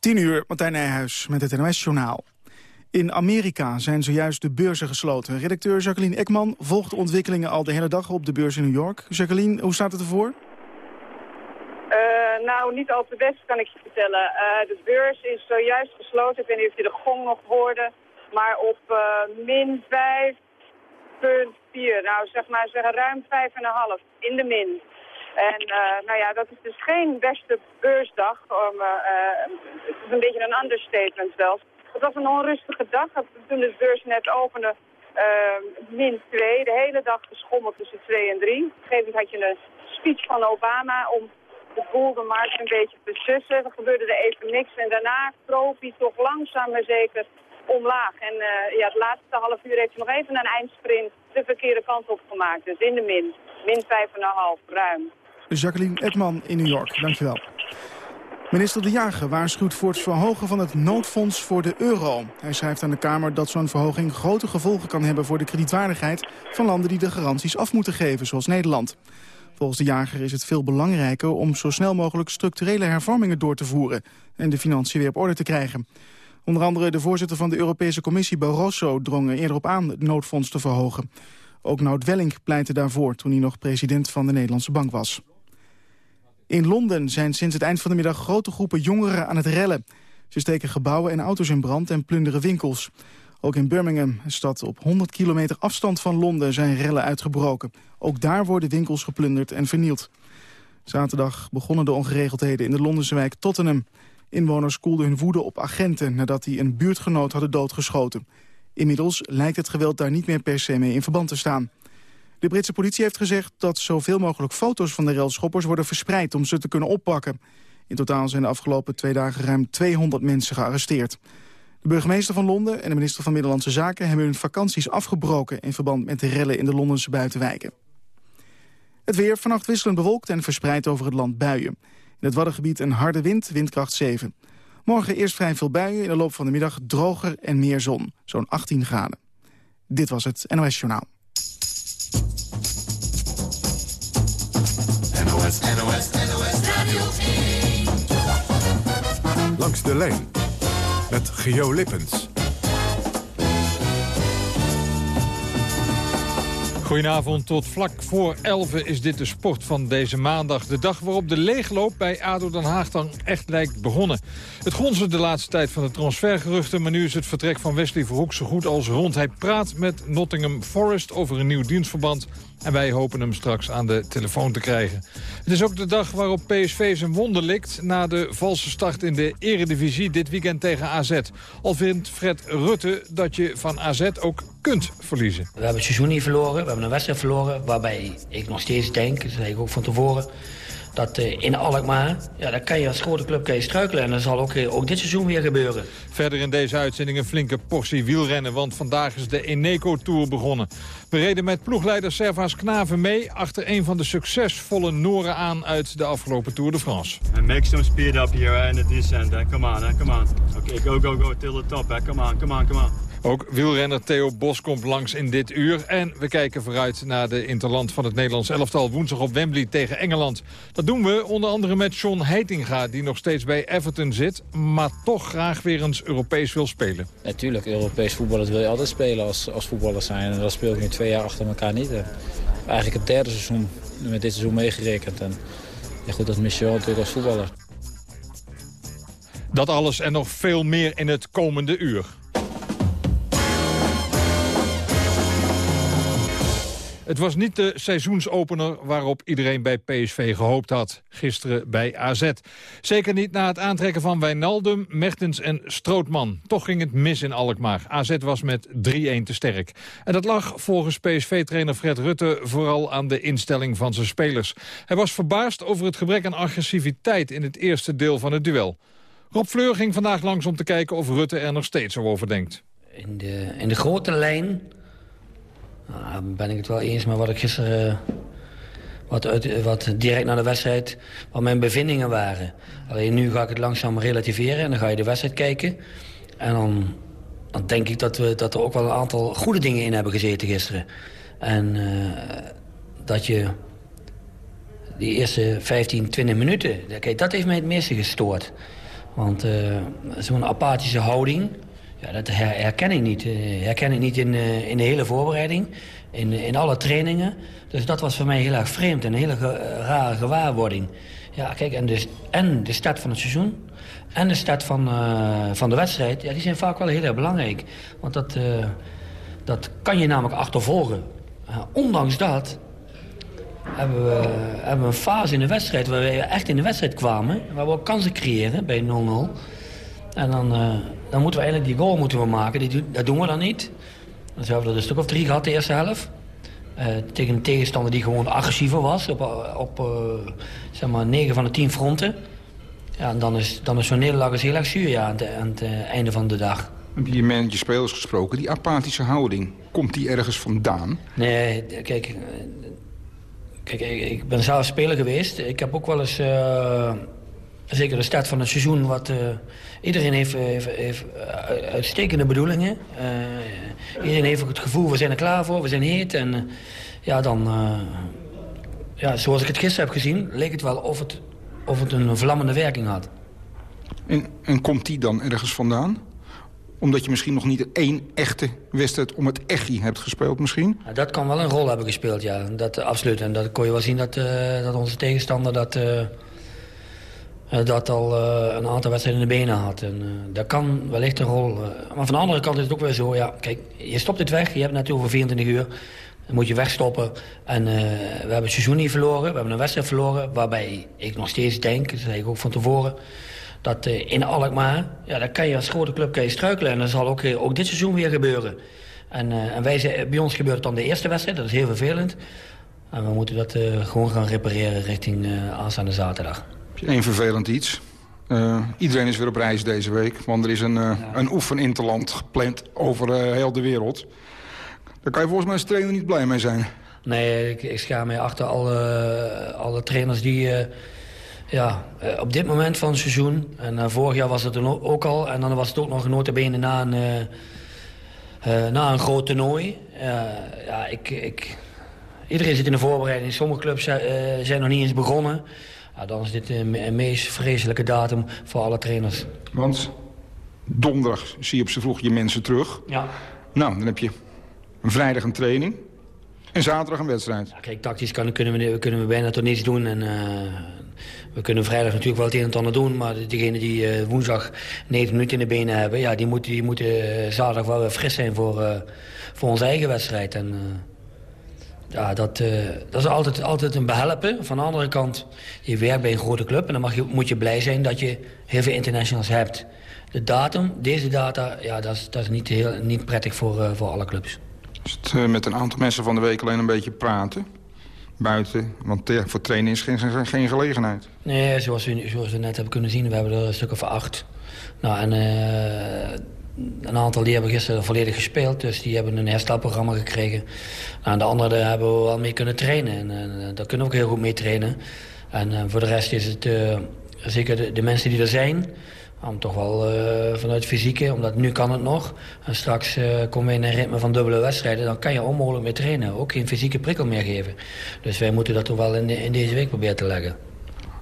10 uur, Martijn Nijhuis met het NOS-journaal. In Amerika zijn zojuist de beurzen gesloten. Redacteur Jacqueline Ekman volgt de ontwikkelingen al de hele dag op de beurs in New York. Jacqueline, hoe staat het ervoor? Uh, nou, niet al te best kan ik je vertellen. Uh, de beurs is zojuist gesloten. Ik weet niet of je de gong nog hoorde. Maar op uh, min 5,4. Nou, zeg maar zeggen ruim 5,5 in de min. En uh, nou ja, dat is dus geen beste beursdag. Om, uh, het is een beetje een understatement zelfs. Het was een onrustige dag. Toen de beurs net opende, uh, min 2. De hele dag geschommeld tussen 2 en 3. Op een gegeven moment had je een speech van Obama om de boel de markt een beetje te sussen. Er gebeurde er even niks. En daarna kroop hij toch langzaam maar zeker omlaag. En ja, het laatste half uur heeft hij nog even een eindsprint de verkeerde kant op gemaakt. Dus in de min. Min 5,5, ruim. Jacqueline Edman in New York, dankjewel. Minister De Jager waarschuwt voor het verhogen van het noodfonds voor de euro. Hij schrijft aan de Kamer dat zo'n verhoging grote gevolgen kan hebben voor de kredietwaardigheid van landen die de garanties af moeten geven, zoals Nederland. Volgens De Jager is het veel belangrijker om zo snel mogelijk structurele hervormingen door te voeren en de financiën weer op orde te krijgen. Onder andere de voorzitter van de Europese Commissie Barroso drong er eerder op aan het noodfonds te verhogen. Ook Nout Welling pleitte daarvoor toen hij nog president van de Nederlandse Bank was. In Londen zijn sinds het eind van de middag grote groepen jongeren aan het rellen. Ze steken gebouwen en auto's in brand en plunderen winkels. Ook in Birmingham, een stad op 100 kilometer afstand van Londen, zijn rellen uitgebroken. Ook daar worden winkels geplunderd en vernield. Zaterdag begonnen de ongeregeldheden in de Londense wijk Tottenham. Inwoners koelden hun woede op agenten nadat die een buurtgenoot hadden doodgeschoten. Inmiddels lijkt het geweld daar niet meer per se mee in verband te staan. De Britse politie heeft gezegd dat zoveel mogelijk foto's van de relschoppers worden verspreid om ze te kunnen oppakken. In totaal zijn de afgelopen twee dagen ruim 200 mensen gearresteerd. De burgemeester van Londen en de minister van Middellandse Zaken hebben hun vakanties afgebroken in verband met de rellen in de Londense buitenwijken. Het weer vannacht wisselend bewolkt en verspreid over het land buien. In het Waddengebied een harde wind, windkracht 7. Morgen eerst vrij veel buien, in de loop van de middag droger en meer zon. Zo'n 18 graden. Dit was het NOS Journaal. NOS, NOS, NOS Radio 1. Langs de lijn met Geo Lippens. Goedenavond, tot vlak voor 11 is dit de sport van deze maandag. De dag waarop de leegloop bij ADO Den Haag dan echt lijkt begonnen. Het gonsde de laatste tijd van de transfergeruchten... maar nu is het vertrek van Wesley Verhoek zo goed als rond. Hij praat met Nottingham Forest over een nieuw dienstverband... En wij hopen hem straks aan de telefoon te krijgen. Het is ook de dag waarop PSV zijn wonder likt... na de valse start in de eredivisie dit weekend tegen AZ. Al vindt Fred Rutte dat je van AZ ook kunt verliezen. We hebben het seizoen niet verloren, we hebben een wedstrijd verloren... waarbij ik nog steeds denk, dat zei ik ook van tevoren dat uh, in Alkmaar, ja, daar kan je als grote club kan je struikelen. En dat zal ook, uh, ook dit seizoen weer gebeuren. Verder in deze uitzending een flinke portie wielrennen... want vandaag is de Eneco Tour begonnen. We reden met ploegleider Servaas Knaven mee... achter een van de succesvolle Noren aan uit de afgelopen Tour de France. And make some speed up here in the descent. Come on, come on. Okay, go, go, go till the top. Come on, come on, come on. Ook wielrenner Theo Bos komt langs in dit uur. En we kijken vooruit naar de interland van het Nederlands elftal woensdag op Wembley tegen Engeland. Dat doen we onder andere met John Heitinga, die nog steeds bij Everton zit, maar toch graag weer eens Europees wil spelen. Natuurlijk, Europees voetbal wil je altijd spelen als, als voetballer zijn. En dat speel ik nu twee jaar achter elkaar niet. eigenlijk het derde seizoen, met dit seizoen meegerekend. En ja, goed, dat mis je wel natuurlijk als voetballer. Dat alles en nog veel meer in het komende uur. Het was niet de seizoensopener waarop iedereen bij PSV gehoopt had. Gisteren bij AZ. Zeker niet na het aantrekken van Wijnaldum, Mertens en Strootman. Toch ging het mis in Alkmaar. AZ was met 3-1 te sterk. En dat lag volgens PSV-trainer Fred Rutte vooral aan de instelling van zijn spelers. Hij was verbaasd over het gebrek aan agressiviteit in het eerste deel van het duel. Rob Fleur ging vandaag langs om te kijken of Rutte er nog steeds over denkt. In de, in de grote lijn nou, ben ik het wel eens met wat ik gisteren... Eh, wat, uit, wat direct na de wedstrijd, wat mijn bevindingen waren. Alleen nu ga ik het langzaam relativeren en dan ga je de wedstrijd kijken. En dan, dan denk ik dat, we, dat er ook wel een aantal goede dingen in hebben gezeten gisteren. En uh, dat je die eerste 15, 20 minuten, kijk, dat heeft mij het meeste gestoord. Want zo'n apathische houding, ja, dat herken ik niet. herken ik niet in, in de hele voorbereiding, in, in alle trainingen. Dus dat was voor mij heel erg vreemd en een hele rare gewaarwording. Ja, kijk, en de, en de start van het seizoen en de start van, van de wedstrijd... Ja, die zijn vaak wel heel erg belangrijk. Want dat, dat kan je namelijk achtervolgen. ondanks dat hebben we, hebben we een fase in de wedstrijd... waar we echt in de wedstrijd kwamen. Waar we ook kansen creëren bij 0-0. En dan, uh, dan moeten we eigenlijk die goal moeten we maken. Die, dat doen we dan niet. Dan hebben we er een stuk of drie gehad de eerste helft. Uh, tegen een tegenstander die gewoon agressiever was. Op, op uh, zeg maar 9 van de 10 fronten. Ja, en dan is, dan is zo'n nederlaag heel erg zuur ja, aan, het, aan het einde van de dag. Heb je met je spelers gesproken? Die apathische houding, komt die ergens vandaan? Nee, kijk, Kijk, ik ben zelf speler geweest. Ik heb ook wel eens, uh, zeker de start van het seizoen... wat uh, iedereen heeft, heeft, heeft uitstekende bedoelingen. Uh, iedereen heeft ook het gevoel, we zijn er klaar voor, we zijn heet. En ja, dan, ja, zoals ik het gisteren heb gezien... leek het wel of het, of het een vlammende werking had. En, en komt die dan ergens vandaan? Omdat je misschien nog niet één echte wedstrijd om het echi hebt gespeeld misschien? Ja, dat kan wel een rol hebben gespeeld, ja. Dat, absoluut. En dat kon je wel zien dat, dat onze tegenstander dat, dat al uh, een aantal wedstrijden in de benen had. En, dat kan wellicht een rol. maar van de andere kant is het ook weer zo, ja, kijk, je stopt het weg. Je hebt natuurlijk over 24 uur. Dan moet je wegstoppen. En we hebben het seizoen niet verloren. We hebben een wedstrijd verloren. Waarbij ik nog steeds denk, dat zei ik ook van tevoren dat in Alkmaar, ja, dan kan je als grote club kan je struikelen. En dat zal ook, ook dit seizoen weer gebeuren. En, en wij bij ons gebeurt het dan de eerste wedstrijd, dat is heel vervelend. En we moeten dat gewoon gaan repareren richting aanstaande zaterdag. Eén vervelend iets. iedereen is weer op reis deze week, want er is een, ja. een oefeninterland gepland over heel de wereld. Daar kan je volgens mij als trainer niet blij mee zijn. Nee, ik, ik schaam mij achter alle, alle trainers die ja, eh, op dit moment van het seizoen. En uh, vorig jaar was het ook al. En dan was het ook nog notabene na een, uh, uh, na een groot toernooi. ja, ik, ik, iedereen zit in de voorbereiding. Sommige clubs zijn nog niet eens begonnen. Ja, dan is dit een meest vreselijke datum voor alle trainers. Want donderdag zie je op z'n vroeg je mensen terug. Ja. Nou, dan heb je een vrijdag een training. En zaterdag een wedstrijd. Ja, kijk, tactisch kan, kunnen, we, kunnen we bijna tot niets doen. En, we kunnen vrijdag natuurlijk wel het een en ander doen... maar degene die uh, woensdag 9 minuten in de benen hebben... Ja, die, moeten die moeten uh, zaterdag wel weer fris zijn voor, voor onze eigen wedstrijd. En, ja, dat, dat is altijd, altijd een behelpen. Van de andere kant, je werkt bij een grote club... en dan mag je, moet je blij zijn dat je heel veel internationals hebt. De datum, deze data, ja, dat is, dat is niet, heel, niet prettig voor, voor alle clubs. Is het met een aantal mensen van de week alleen een beetje praten? buiten. Want voor trainen is geen, geen gelegenheid. Nee, zoals we, zoals we net hebben kunnen zien, we hebben er een stuk of acht. Nou, en een aantal die hebben gisteren volledig gespeeld. Dus die hebben een herstelprogramma gekregen. En de anderen hebben we wel mee kunnen trainen. En uh, daar kunnen we ook heel goed mee trainen. En uh, voor de rest is het zeker de, mensen die er zijn... Om toch wel vanuit fysieke, omdat nu kan het nog. En straks uh, komen we in een ritme van dubbele wedstrijden. Dan kan je onmogelijk meer trainen. Ook geen fysieke prikkel meer geven. Dus wij moeten dat toch wel in, in deze week proberen te leggen.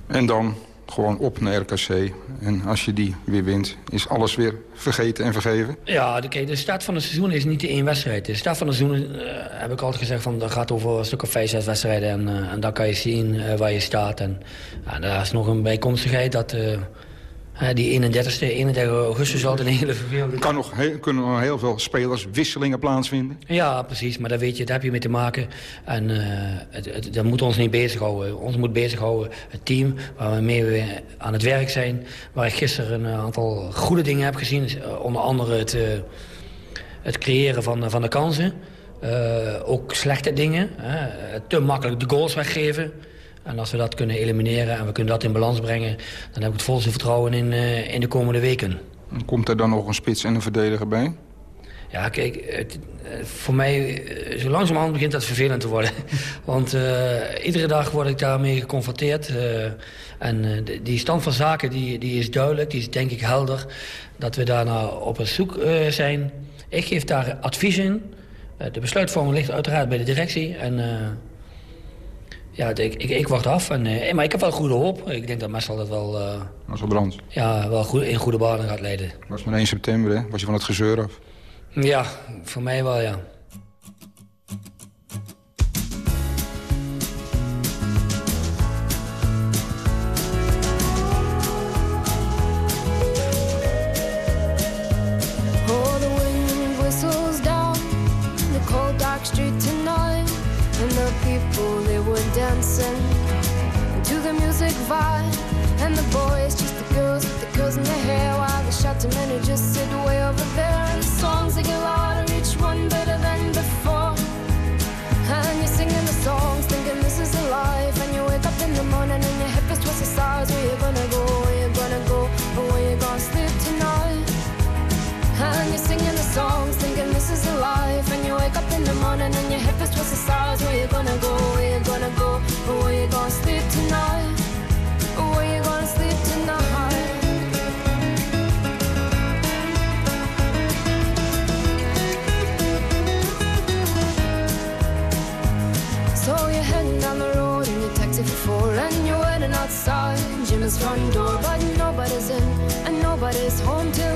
En dan gewoon op naar RKC. En als je die weer wint, is alles weer vergeten en vergeven? Ja, de, de start van het seizoen is niet de één wedstrijd. De start van het seizoen, uh, heb ik altijd gezegd, van, dat gaat over een stuk of vijf, zes wedstrijden. En, uh, en dan kan je zien waar je staat. En daar is nog een bijkomstigheid dat die 31ste, 31 augustus altijd een hele vervelende... Kan nog heel, kunnen nog heel veel spelers wisselingen plaatsvinden? Ja, precies. Maar daar, weet je, daar heb je mee te maken. En uh, het, het, dat moet ons niet bezighouden. Ons moet bezighouden het team waarmee we aan het werk zijn. Waar ik gisteren een aantal goede dingen heb gezien. Onder andere het, uh, het creëren van, van de kansen. Uh, ook slechte dingen. te makkelijk de goals weggeven. En als we dat kunnen elimineren en we kunnen dat in balans brengen... dan heb ik het volste vertrouwen in, uh, in de komende weken. Komt er dan nog een spits en een verdediger bij? Ja, kijk, het, eh, voor mij, eh, zo langzamerhand begint dat vervelend te worden. Want uh, iedere dag word ik daarmee geconfronteerd. Uh, en die stand van zaken die, die is duidelijk, die is denk ik helder. Dat we daar nou op een zoek zijn. Ik geef daar advies in. de besluitvorming ligt uiteraard bij de directie. En Ja, ik, ik, ik wacht af. En, eh, maar ik heb wel goede hoop. Ik denk dat Marcel het wel, eh, Marcel Brands. ja, wel goed, in goede banen gaat leiden. was maar 1 september, hè? Was je van het gezeur af? Ja, voor mij wel, ja. Dancing to the music vibe, and the boys just the girls with the curls in their hair, while the shouting men who just sit way over there, and the songs they get louder, each one better than before. And you're singing the songs, thinking this is a life, and you wake up in the morning and your head is twisted sides. Where you gonna go? Where you gonna go? Or where you gonna sleep tonight? And you're singing the songs, thinking this is a life. And you wake up in the morning and your head is twisted sides. Where you gonna go? Where you gonna you sleep tonight? Where you gonna sleep tonight? So you're heading down the road in your taxi for four And you're waiting outside Jim's front door But nobody's in and nobody's home till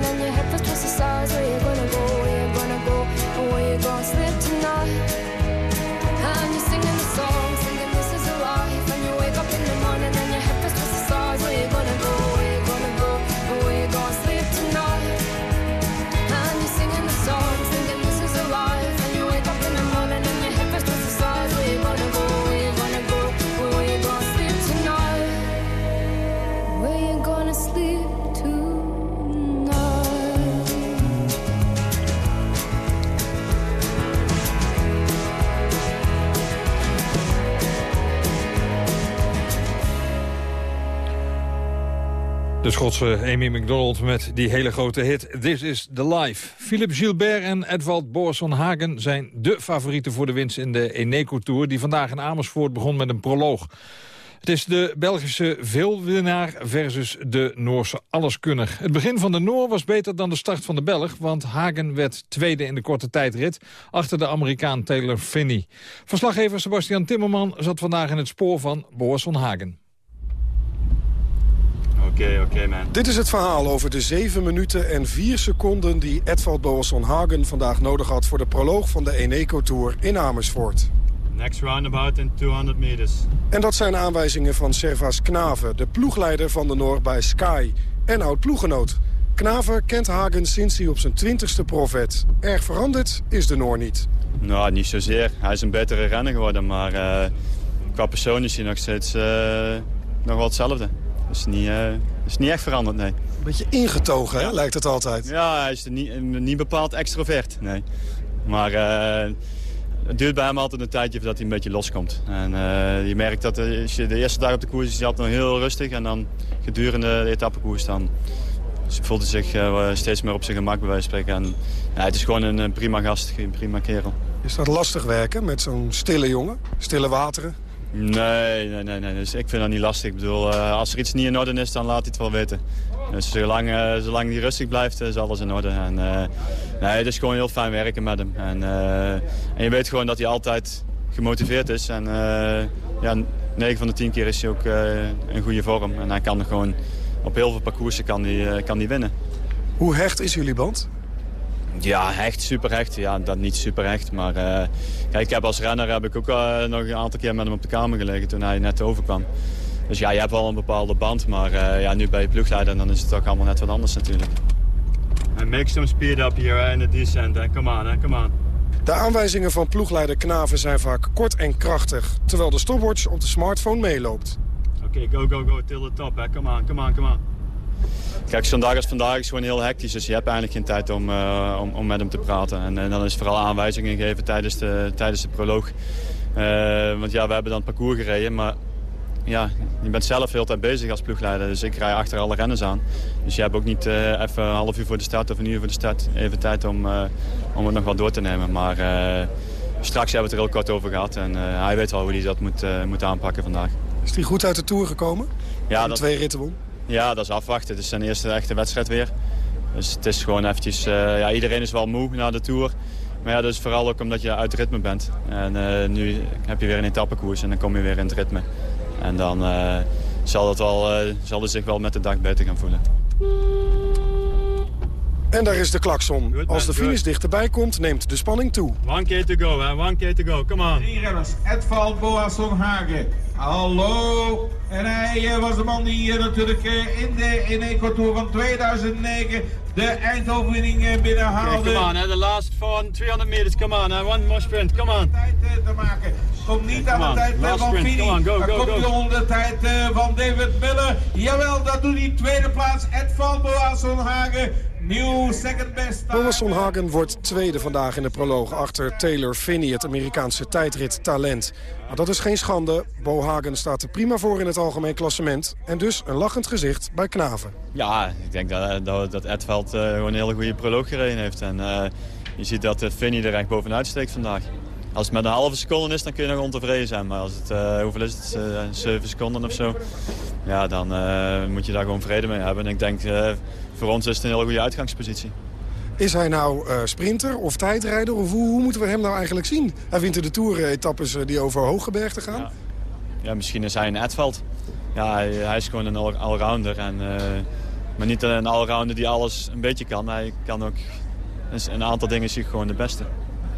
Schotse Amy McDonald met die hele grote hit This is the Life. Philip Gilbert en Edvald Boasson Hagen zijn de favorieten voor de winst in de Eneco Tour... die vandaag in Amersfoort begon met een proloog. Het is de Belgische veelwinnaar versus de Noorse alleskunner. Het begin van de Noor was beter dan de start van de Belg... want Hagen werd tweede in de korte tijdrit... achter de Amerikaan Taylor Finney. Verslaggever Sebastian Timmerman zat vandaag in het spoor van Boasson Hagen. Oké, oké man. Dit is het verhaal over de 7 minuten en 4 seconden... die Edvald Boasson Hagen vandaag nodig had... voor de proloog van de Eneco Tour in Amersfoort. Next roundabout in 200 meters. En dat zijn aanwijzingen van Servaas Knaven... de ploegleider van de Noor bij Sky en oud-ploeggenoot. Knaven kent Hagen sinds hij op zijn 20ste profet. Erg veranderd is de Noor niet. Nou, niet zozeer. Hij is een betere renner geworden, maar eh, qua persoon is hij nog steeds eh, nog wel hetzelfde. Is niet, eh, is niet echt veranderd, nee. Een beetje ingetogen, hè, lijkt het altijd. Ja, hij is niet, niet bepaald extrovert, nee. Maar eh, het duurt bij hem altijd een tijdje voordat hij een beetje loskomt. En eh, je merkt dat eh, als je de eerste dag op de koers is, hij altijd nog heel rustig. En dan gedurende de etappekoers dan voelt hij zich eh, steeds meer op zijn gemak bij wijze van spreken. En, ja, het is gewoon een prima gast, een prima kerel. Is dat lastig werken met zo'n stille jongen? Stille wateren? Nee, nee, nee, nee. Dus ik vind dat niet lastig. Ik bedoel, eh, als er iets niet in orde is, dan laat hij het wel weten. Dus zolang, eh, zolang hij rustig blijft, is alles in orde. En, eh, nee, het is gewoon heel fijn werken met hem. En, eh, en je weet gewoon dat hij altijd gemotiveerd is. En eh, ja, 9 van de 10 keer is hij ook eh, in goede vorm. En hij kan gewoon op heel veel parcoursen kan hij, eh, kan hij winnen. Hoe hecht is jullie band? Ja, echt super hecht. Ja, dat niet super hecht. Maar uh, kijk, ik heb als renner heb ik ook uh, nog een aantal keer met hem op de kamer gelegen toen hij net overkwam. Dus ja, je hebt wel een bepaalde band. Maar uh, ja, nu bij je ploegleider dan is het ook allemaal net wat anders natuurlijk. And make some speed up here in the descent. Come on, come on. De aanwijzingen van ploegleider Knaven zijn vaak kort en krachtig... terwijl de stopwatch op de smartphone meeloopt. Oké, okay, go, go, go, till the top. Hè. Come on, come on, come on. Kijk, zo'n dag als vandaag is gewoon heel hectisch. Dus je hebt eigenlijk geen tijd om, uh, om, om, met hem te praten. En, en, dan is vooral aanwijzingen geven tijdens de, tijdens de proloog. Uh, want ja, we hebben dan het parcours gereden. Maar ja, je bent zelf heel tijd bezig als ploegleider. Dus ik rij achter alle renners aan. Dus je hebt ook niet uh, even een half uur voor de start of een uur voor de start even tijd om, om het nog wat door te nemen. Maar straks hebben we het er heel kort over gehad. En hij weet wel hoe hij dat moet, moet aanpakken vandaag. Is hij goed uit de Tour gekomen? Ja, dat, twee ritten won? Ja, dat is afwachten. Het is zijn eerste echte wedstrijd weer. Dus het is gewoon eventjes... ja, iedereen is wel moe na de Tour. Maar ja, dat is vooral ook omdat je uit ritme bent. En nu heb je weer een etappekoers en dan kom je weer in het ritme. En dan uh, zal, het wel, zal het zich wel met de dag beter gaan voelen. En daar is de klakson. Good, Als de finish good. dichterbij komt, neemt de spanning toe. One K to go, hè. One K to go. Come on. Drie renners. Edvald Boasson Hagen. Hallo. En hij was de man die natuurlijk in de in Eco van 2009 de eindoverwinning binnenhaalde. Okay, come on, hè. The last 200 meters. Come on, hè. One more sprint. Come on. Tijd te maken. Komt niet aan de tijd Last van Fini. Dan komt de onder tijd van David Miller. Jawel, dat doet hij. Tweede plaats. Edvald Boasson Hagen. Boasson Hagen wordt tweede vandaag in de proloog achter Taylor Finney, het Amerikaanse tijdrit talent. Maar dat is geen schande. Bo Hagen staat er prima voor in het algemeen klassement. En dus een lachend gezicht bij Knaven. Ja, ik denk dat, dat, dat Edveld uh, gewoon een hele goede proloog gereden heeft. En uh, je ziet dat Finney er echt bovenuit steekt vandaag. Als het met een halve seconde is, dan kun je nog ontevreden zijn. Maar als het, uh, hoeveel is het, uh, 7 seconden of zo, ja, dan uh, moet je daar gewoon vrede mee hebben. En ik denk, voor ons is het een hele goede uitgangspositie. Is hij nou sprinter of tijdrijder? Of hoe, hoe, moeten we hem nou eigenlijk zien? Hij wint de Tour-etappes die over hooggebergte gaan. Ja. ja. misschien is hij een Edveld. Ja, hij, hij, is gewoon een allrounder. En, maar niet een allrounder die alles een beetje kan. Hij kan ook een aantal dingen zie gewoon de beste.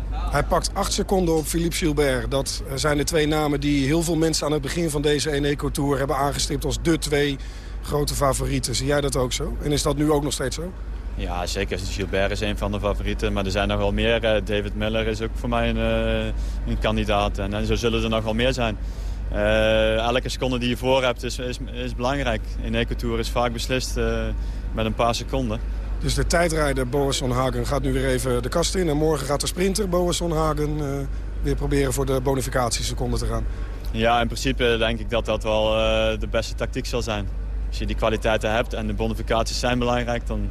Hij pakt 8 seconden op Philippe Gilbert. Dat zijn de twee namen die heel veel mensen aan het begin van deze Eneco Tour hebben aangestipt als de twee grote favorieten. Zie jij dat ook zo? En is dat nu ook nog steeds zo? Ja, zeker. Gilbert is een van de favorieten. Maar er zijn nog wel meer. David Miller is ook voor mij een, eh, een kandidaat. En, en, zo zullen er nog wel meer zijn. Uh, elke seconde die je voor hebt is, is, is belangrijk. In Eco Tour is vaak beslist uh, met een paar seconden. Dus de tijdrijder Boas Hagen gaat nu weer even de kast in. En morgen gaat de sprinter Boas Hagen uh, weer proberen voor de bonificatieseconde te gaan. Ja, in principe denk ik dat dat wel de beste tactiek zal zijn. Als je die kwaliteiten hebt en de bonificaties zijn belangrijk... dan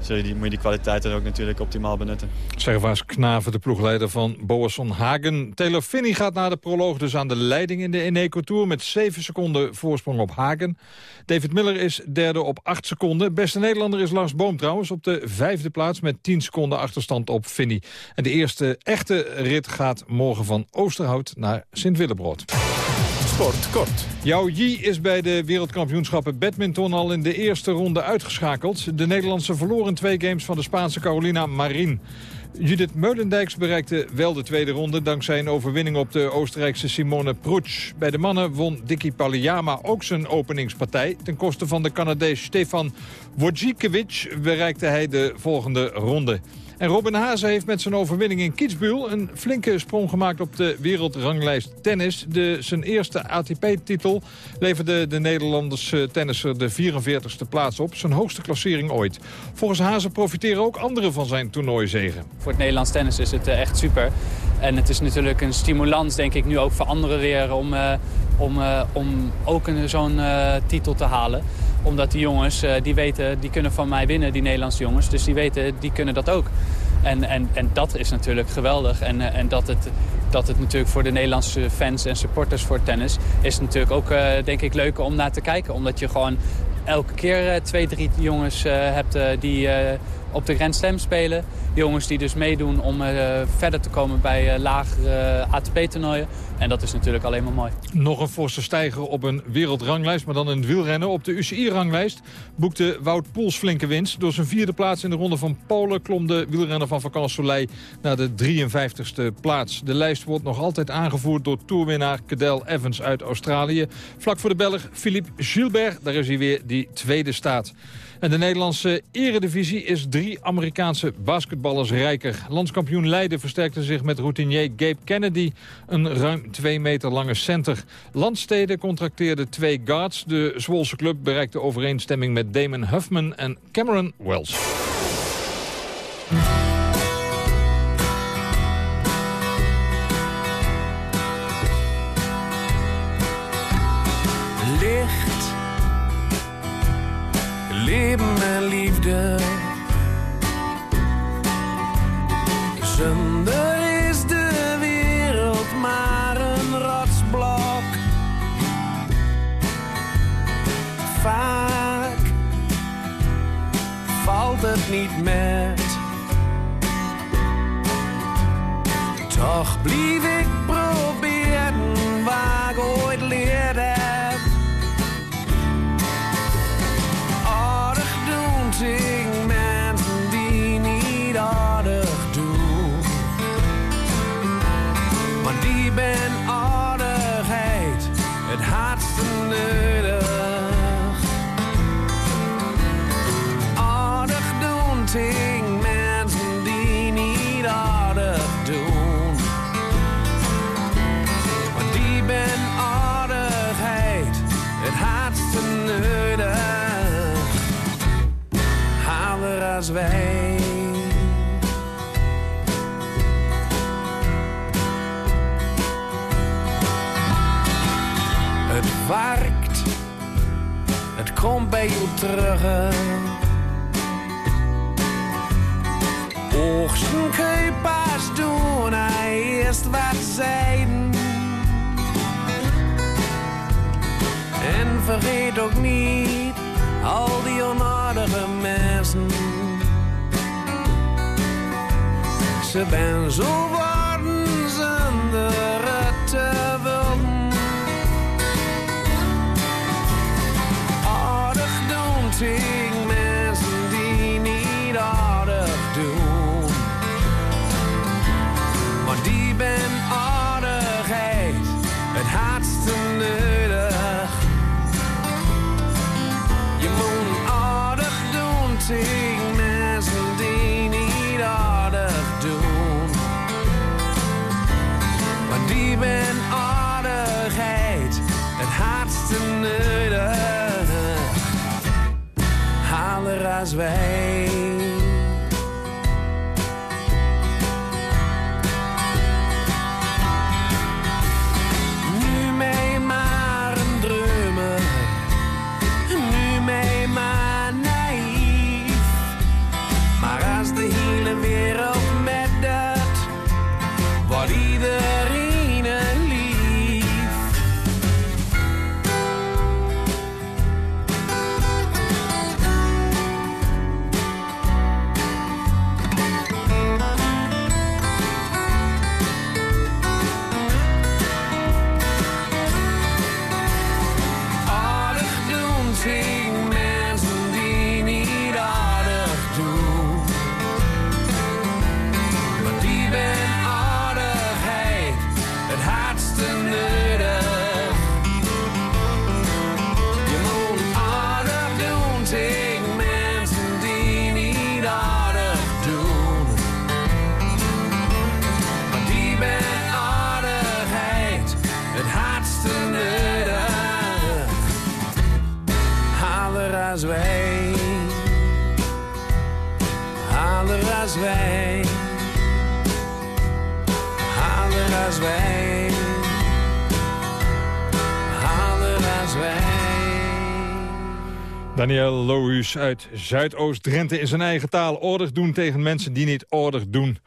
zul je die, moet je die kwaliteiten ook natuurlijk optimaal benutten. Servaas Knaven, de ploegleider van Boasson Hagen. Taylor Finney gaat na de proloog dus aan de leiding in de Eneco Tour... met 7 seconden voorsprong op Hagen. David Miller is derde op 8 seconden. Beste Nederlander is Lars Boom trouwens op de vijfde plaats... met 10 seconden achterstand op Finney. En de eerste echte rit gaat morgen van Oosterhout naar Sint-Willebrood. Sport kort. Yao Yi is bij de wereldkampioenschappen badminton al in de eerste ronde uitgeschakeld. De Nederlandse verloor in twee games van de Spaanse Carolina Marin. Judith Meulendijks bereikte wel de tweede ronde... dankzij een overwinning op de Oostenrijkse Simone Prutsch. Bij de mannen won Dicky Palliama ook zijn openingspartij. Ten koste van de Canadees Stefan Wojcikiewicz bereikte hij de volgende ronde. En Robin Haase heeft met zijn overwinning in Kitzbühel... een flinke sprong gemaakt op de wereldranglijst tennis. De, zijn eerste ATP-titel leverde de Nederlandse tennisser de 44ste plaats op. Zijn hoogste klassering ooit. Volgens Haase profiteren ook anderen van zijn toernooizegen. Voor het Nederlands tennis is het eh, echt super. En het is natuurlijk een stimulans, denk ik, nu ook voor anderen weer... om, uh, om, om ook zo'n titel te halen omdat die jongens, uh, die weten, die kunnen van mij winnen, die Nederlandse jongens. Dus die weten, die kunnen dat ook. En, en, en dat is natuurlijk geweldig. En, uh, en dat, het, dat het natuurlijk voor de Nederlandse fans en supporters voor tennis... is natuurlijk ook, uh, denk ik, leuk om naar te kijken. Omdat je gewoon elke keer twee, drie jongens hebt die, op de Grand Slam spelen. Jongens die dus meedoen om eh, verder te komen bij uh, lagere ATP-toernooien. En dat is natuurlijk alleen maar mooi. Nog een forse stijger op een wereldranglijst, maar dan een wielrennen. Op de UCI-ranglijst boekte Wout Poels flinke winst. Door zijn vierde plaats in de ronde van Polen klom de wielrenner van Vacances Soleil naar de 53ste plaats. De lijst wordt nog altijd aangevoerd door toerwinnaar Cadel Evans uit Australië. Vlak voor de Belg Philippe Gilbert, daar is hij weer die tweede staat. De Nederlandse eredivisie is drie Amerikaanse basketballers rijker. Landskampioen Leiden versterkte zich met routinier Gabe Kennedy, een ruim twee meter lange center. Landsteden contracteerde twee guards. De Zwolse club bereikte overeenstemming met Damon Huffman en Cameron Wells. Leven en liefde. Zonder is de wereld maar een rotsblok. Vaak valt het niet met. Werkt, het komt bij jou terug. Oogsten kun je pas doen, hij eerst wat zijn. En vergeet ook niet al die onaardige mensen ze ben zo als wij. Daniel Lohuus uit Zuidoost-Drenthe in zijn eigen taal. Ordig doen tegen mensen die niet ordig doen.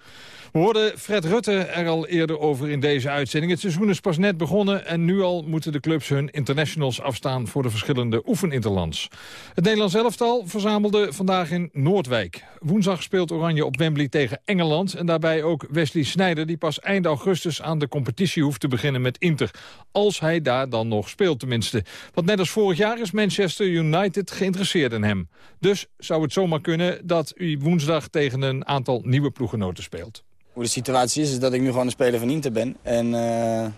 We hoorden Fred Rutte er al eerder over in deze uitzending. Het seizoen is pas net begonnen en nu al moeten de clubs hun internationals afstaan voor de verschillende oefeninterlands. Het Nederlands elftal verzamelde vandaag in Noordwijk. Woensdag speelt Oranje op Wembley tegen Engeland en daarbij ook Wesley Sneijder die pas eind augustus aan de competitie hoeft te beginnen met Inter. Als hij daar dan nog speelt tenminste. Want net als vorig jaar is Manchester United geïnteresseerd in hem. Dus zou het zomaar kunnen dat u woensdag tegen een aantal nieuwe ploegenoten speelt. Hoe de situatie is, is dat ik nu gewoon een speler van Inter ben. En uh, ja,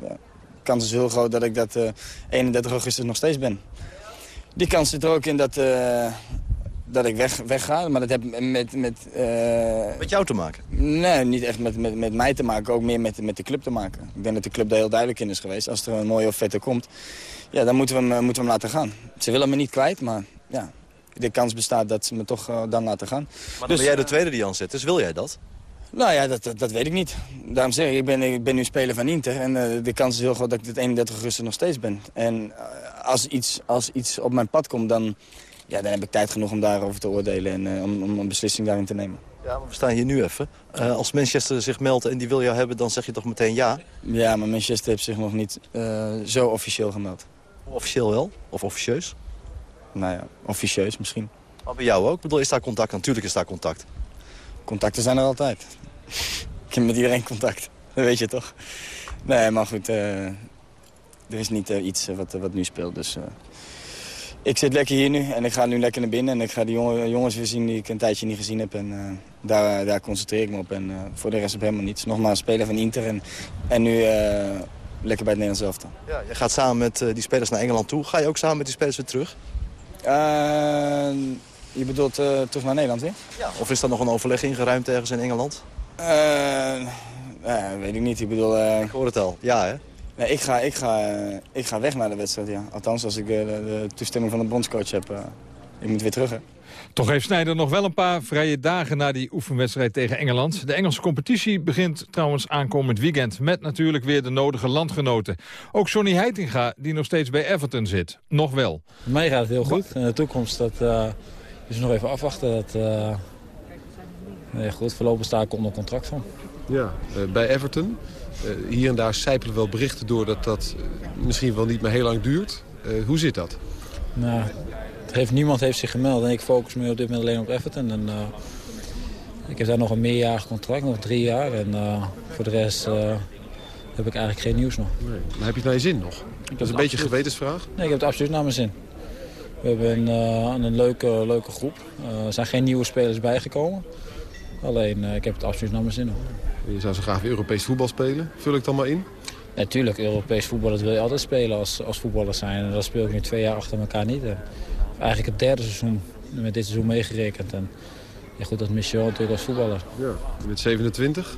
de kans is heel groot dat ik dat uh, 31 augustus nog steeds ben. Die kans zit er ook in dat, uh, dat ik weg, wegga. Maar dat heeft met... Met, met jou te maken? Nee, niet echt met, met, met mij te maken. Ook meer met, met de club te maken. Ik denk dat de club daar heel duidelijk in is geweest. Als er een mooie offerte komt, ja, dan moeten we, hem, moeten we hem laten gaan. Ze willen me niet kwijt, maar ja, de kans bestaat dat ze me toch uh, dan laten gaan. Maar dan dus, ben jij de tweede die aanzet, dus wil jij dat? Nou ja, dat, dat, dat, weet ik niet. Daarom zeg ik, ik ben, ik ben nu speler van Inter. En uh, de kans is heel groot dat ik het 31 augustus nog steeds ben. En uh, als, iets, als iets op mijn pad komt, dan, ja, dan heb ik tijd genoeg om daarover te oordelen. En uh, om, om een beslissing daarin te nemen. Ja, maar we staan hier nu even. als Manchester zich meldt en die wil jou hebben, dan zeg je toch meteen ja? Ja, maar Manchester heeft zich nog niet zo officieel gemeld. Officieel wel? Of officieus? Nou ja, officieus misschien. Maar bij jou ook? Ik bedoel, is daar contact? Natuurlijk is daar contact. Contacten zijn er altijd. ik heb met iedereen contact. Dat weet je toch? Nee, maar goed. Uh, er is niet uh, iets wat, wat nu speelt. Dus uh, ik zit lekker hier nu en ik ga nu lekker naar binnen. En ik ga die jongen, jongens weer zien die ik een tijdje niet gezien heb. En daar, daar concentreer ik me op. En voor de rest op helemaal niets. Nogmaals, speler van Inter en, en nu lekker bij het Nederlands elftal. Ja, je gaat samen met die spelers naar Engeland toe. Ga je ook samen met die spelers weer terug? Je bedoelt uh, terug naar Nederland, hè? Ja. Of is er nog een overleg ingeruimd ergens in Engeland? Uh, ja, weet ik niet. Ik bedoel... Uh... Ik hoor het al. Ja, hè? Nee, ik ga, ik, ga, ik ga weg naar de wedstrijd, ja. Althans, als ik de, de toestemming van de bondscoach heb. ik moet weer terug, hè. Toch heeft Snijder nog wel een paar vrije dagen na die oefenwedstrijd tegen Engeland. De Engelse competitie begint trouwens aankomend weekend... met natuurlijk weer de nodige landgenoten. Ook Sonny Heitinga, die nog steeds bij Everton zit. Nog wel. Mij gaat het heel goed. In de toekomst dat, uh, dus nog even afwachten. Dat, uh... nee, goed, voorlopig sta ik onder contract van. Ja, uh, bij Everton. hier en daar sijpelen wel berichten door dat dat misschien wel niet meer heel lang duurt. hoe zit dat? Nou, heeft, niemand heeft zich gemeld en ik focus me op dit moment alleen op Everton. En, uh, ik heb daar nog een meerjarig contract, nog drie jaar. En uh, voor de rest uh, heb ik eigenlijk geen nieuws nog. Nee. Maar heb je het naar je zin nog? dat is een beetje een gewetensvraag. Nee, ik heb het absoluut naar mijn zin. We hebben een, een leuke, leuke groep. er zijn geen nieuwe spelers bijgekomen. Alleen, ik heb het absoluut naar mijn zin nog. Je zou zo graag Europees voetbal spelen. Vul ik dan maar in? Natuurlijk, Europees voetbal dat wil je altijd spelen als, als voetballer zijn. En dat speel ik nu twee jaar achter elkaar niet eigenlijk het derde seizoen met dit seizoen meegerekend. En ja, goed, dat mis je wel natuurlijk als voetballer. Ja, met 27?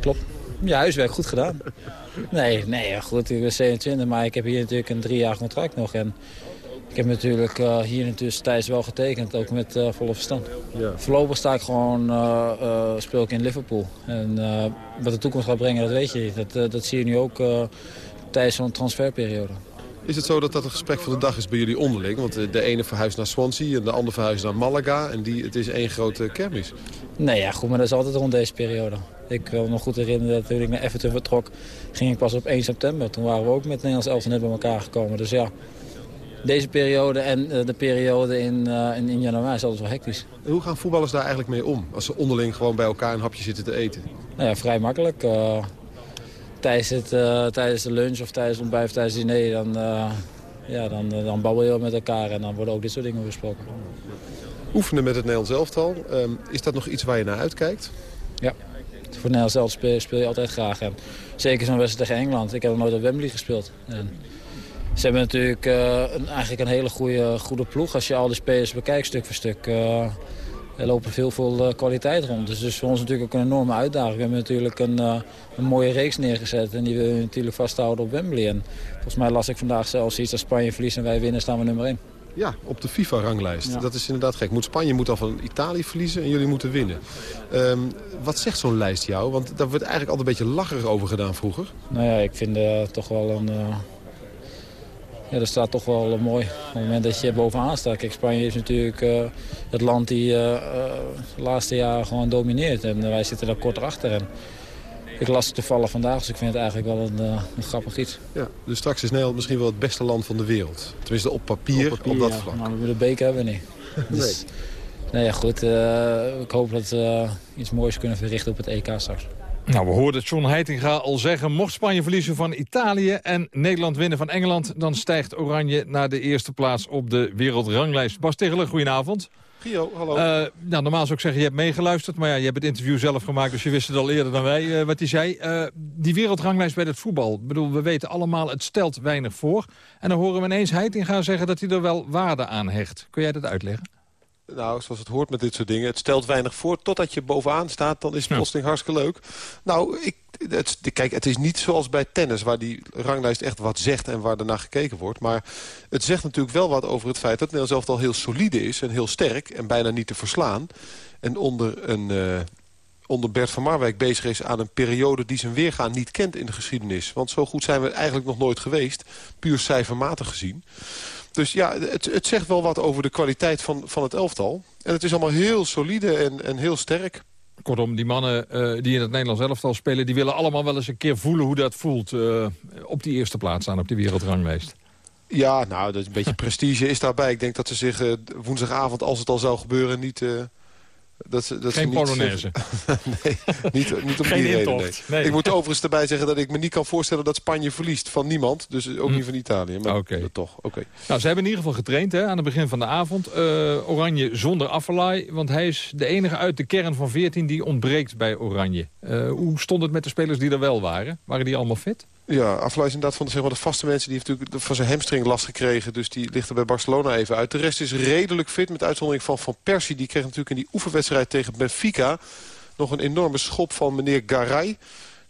Klopt. Ja, huiswerk goed gedaan. nee, nee, goed, ik ben 27, maar ik heb hier natuurlijk een drie jaar contract nog. En ik heb natuurlijk uh, hier natuurlijk tijdens wel getekend, ook met uh, volle verstand. Ja. Voorlopig sta ik gewoon, uh, speel ik in Liverpool. En wat de toekomst gaat brengen, dat weet je niet. Dat, dat zie je nu ook tijdens zo'n transferperiode. Is het zo dat dat een gesprek van de dag is bij jullie onderling? Want de ene verhuist naar Swansea en de andere verhuist naar Malaga. En die, het is één grote kermis. Nee, ja, goed, maar dat is altijd rond deze periode. Ik wil me nog goed herinneren dat toen ik naar Everton vertrok... ging ik pas op 1 september. Toen waren we ook met Nederlands elftal net bij elkaar gekomen. Dus ja, deze periode en uh, de periode in, uh, in, in, januari is altijd wel hectisch. hoe gaan voetballers daar eigenlijk mee om? Als ze onderling gewoon bij elkaar een hapje zitten te eten? Nou ja, vrij makkelijk. Uh, tijdens, het, uh, tijdens de lunch of tijdens het ontbijt of tijdens het diner... dan, uh, ja, dan, dan babbel je met elkaar en dan worden ook dit soort dingen besproken. Oefenen met het Nederlands elftal, um, is dat nog iets waar je naar uitkijkt? Ja, voor het Nederlands elftal speel, speel, je altijd graag. En zeker zo'n wedstrijd tegen Engeland. Ik heb nog nooit op Wembley gespeeld. En ze hebben natuurlijk uh, een, eigenlijk een hele goede, goede ploeg. Als je al die spelers bekijkt stuk voor stuk... Er lopen veel, veel uh, kwaliteit rond. Dus, dus voor ons natuurlijk ook een enorme uitdaging. We hebben natuurlijk een, een mooie reeks neergezet. En die willen we natuurlijk vasthouden op Wembley. En volgens mij las ik vandaag zelfs iets als Spanje verliest en wij winnen staan we nummer 1. Ja, op de FIFA-ranglijst. Ja. Dat is inderdaad gek. Moet Spanje moet al van Italië verliezen en jullie moeten winnen. Um, wat zegt zo'n lijst jou? Want daar wordt eigenlijk altijd een beetje lacherig over gedaan vroeger. Nou ja, ik vind uh, toch wel een... ja, dat staat toch wel eh, mooi. Op het moment dat je bovenaan staat. Kijk, Spanje is natuurlijk eh, het land die eh, de laatste jaren gewoon domineert. En wij zitten daar kort achter. En ik las het toevallig vandaag, dus ik vind het eigenlijk wel een, een grappig iets. Ja, dus straks is Nederland misschien wel het beste land van de wereld. Tenminste op papier, op, dat ja, vlak. Maar de beker hebben we niet. Dus, nee, ja, goed. ik hoop dat we iets moois kunnen verrichten op het EK straks. Nou, we hoorden John Heitinga al zeggen... mocht Spanje verliezen van Italië en Nederland winnen van Engeland... dan stijgt Oranje naar de eerste plaats op de wereldranglijst. Bas Tegeler, goedenavond. Gio, hallo. Eh, nou, normaal zou ik zeggen, je hebt meegeluisterd. Maar ja, je hebt het interview zelf gemaakt, dus je wist het al eerder dan wij eh, wat hij zei. Eh, die wereldranglijst bij het voetbal. Ik bedoel, we weten allemaal, het stelt weinig voor. En dan horen we ineens Heitinga zeggen dat hij er wel waarde aan hecht. Kun jij dat uitleggen? Nou, zoals het hoort met dit soort dingen. Het stelt weinig voor. Totdat je bovenaan staat, dan is het plotseling hartstikke leuk. Nou, ik, het, kijk, het is niet zoals bij tennis... waar die ranglijst echt wat zegt en waar ernaar gekeken wordt. Maar het zegt natuurlijk wel wat over het feit... dat Nederland zelf al heel solide is en heel sterk... en bijna niet te verslaan. En onder een... eh, onder Bert van Marwijk bezig is aan een periode die zijn weergaan niet kent in de geschiedenis. Want zo goed zijn we eigenlijk nog nooit geweest, puur cijfermatig gezien. Dus ja, het, het zegt wel wat over de kwaliteit van, van het elftal. En het is allemaal heel solide en, en heel sterk. Kortom, die mannen eh, die in het Nederlands elftal spelen... die willen allemaal wel eens een keer voelen hoe dat voelt... eh, op die eerste plaats staan op die wereldranglijst. Ja, nou, dat is een beetje prestige is daarbij. Ik denk dat ze zich eh, woensdagavond, als het al zou gebeuren, niet... dat ze, dat Geen niet Polonaise. nee, niet, niet om Geen die reden. intocht, Nee. nee. Ik moet overigens erbij zeggen dat ik me niet kan voorstellen dat Spanje verliest van niemand. Dus ook Hm. niet van Italië. Maar toch, oké. Nou, ze hebben in ieder geval getraind hè, aan het begin van de avond. Eh, Oranje zonder Afellay, want hij is de enige uit de kern van 14 die ontbreekt bij Oranje. Eh, hoe stond het met de spelers die er wel waren? Waren die allemaal fit? Ja, Aflaai is inderdaad van de, zeg maar, de vaste mensen... die heeft natuurlijk van zijn hamstring last gekregen. Dus die ligt er bij Barcelona even uit. De rest is redelijk fit, met uitzondering van Van Persie. Die kreeg natuurlijk in die oefenwedstrijd tegen Benfica... nog een enorme schop van meneer Garay.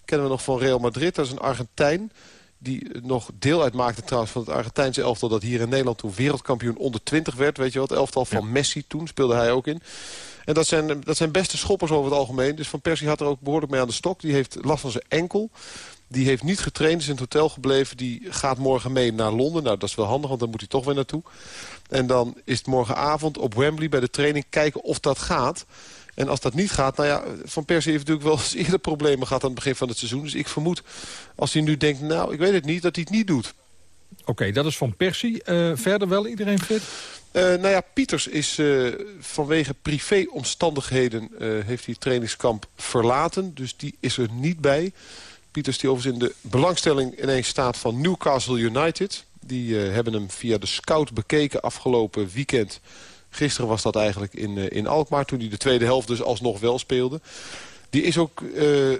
Kennen we nog van Real Madrid. Dat is een Argentijn die nog deel uitmaakte trouwens van het Argentijnse elftal... dat hier in Nederland toen wereldkampioen onder 20 werd. Weet je het elftal van Messi toen speelde hij ook in. En dat zijn, dat zijn beste schoppers over het algemeen. Dus Van Persie had er ook behoorlijk mee aan de stok. Die heeft last van zijn enkel. Die heeft niet getraind, is in het hotel gebleven. Die gaat morgen mee naar Londen. Nou, dat is wel handig, want dan moet hij toch weer naartoe. En dan is het morgenavond op Wembley bij de training kijken of dat gaat. En als dat niet gaat, nou ja, Van Persie heeft natuurlijk wel eens eerder problemen gehad aan het begin van het seizoen. Dus ik vermoed, als hij nu denkt, nou, ik weet het niet, dat hij het niet doet. Oké, dat is van Persie. Eh, verder wel iedereen fit? Eh, nou ja, Pieters is eh, vanwege privéomstandigheden heeft hij het trainingskamp verlaten. Dus die is er niet bij. Pieters die overigens in de belangstelling ineens staat van Newcastle United. Die eh, hebben hem via de scout bekeken afgelopen weekend. Gisteren was dat eigenlijk in, eh, in Alkmaar, toen hij de tweede helft dus alsnog wel speelde. Die, is ook, eh, eh,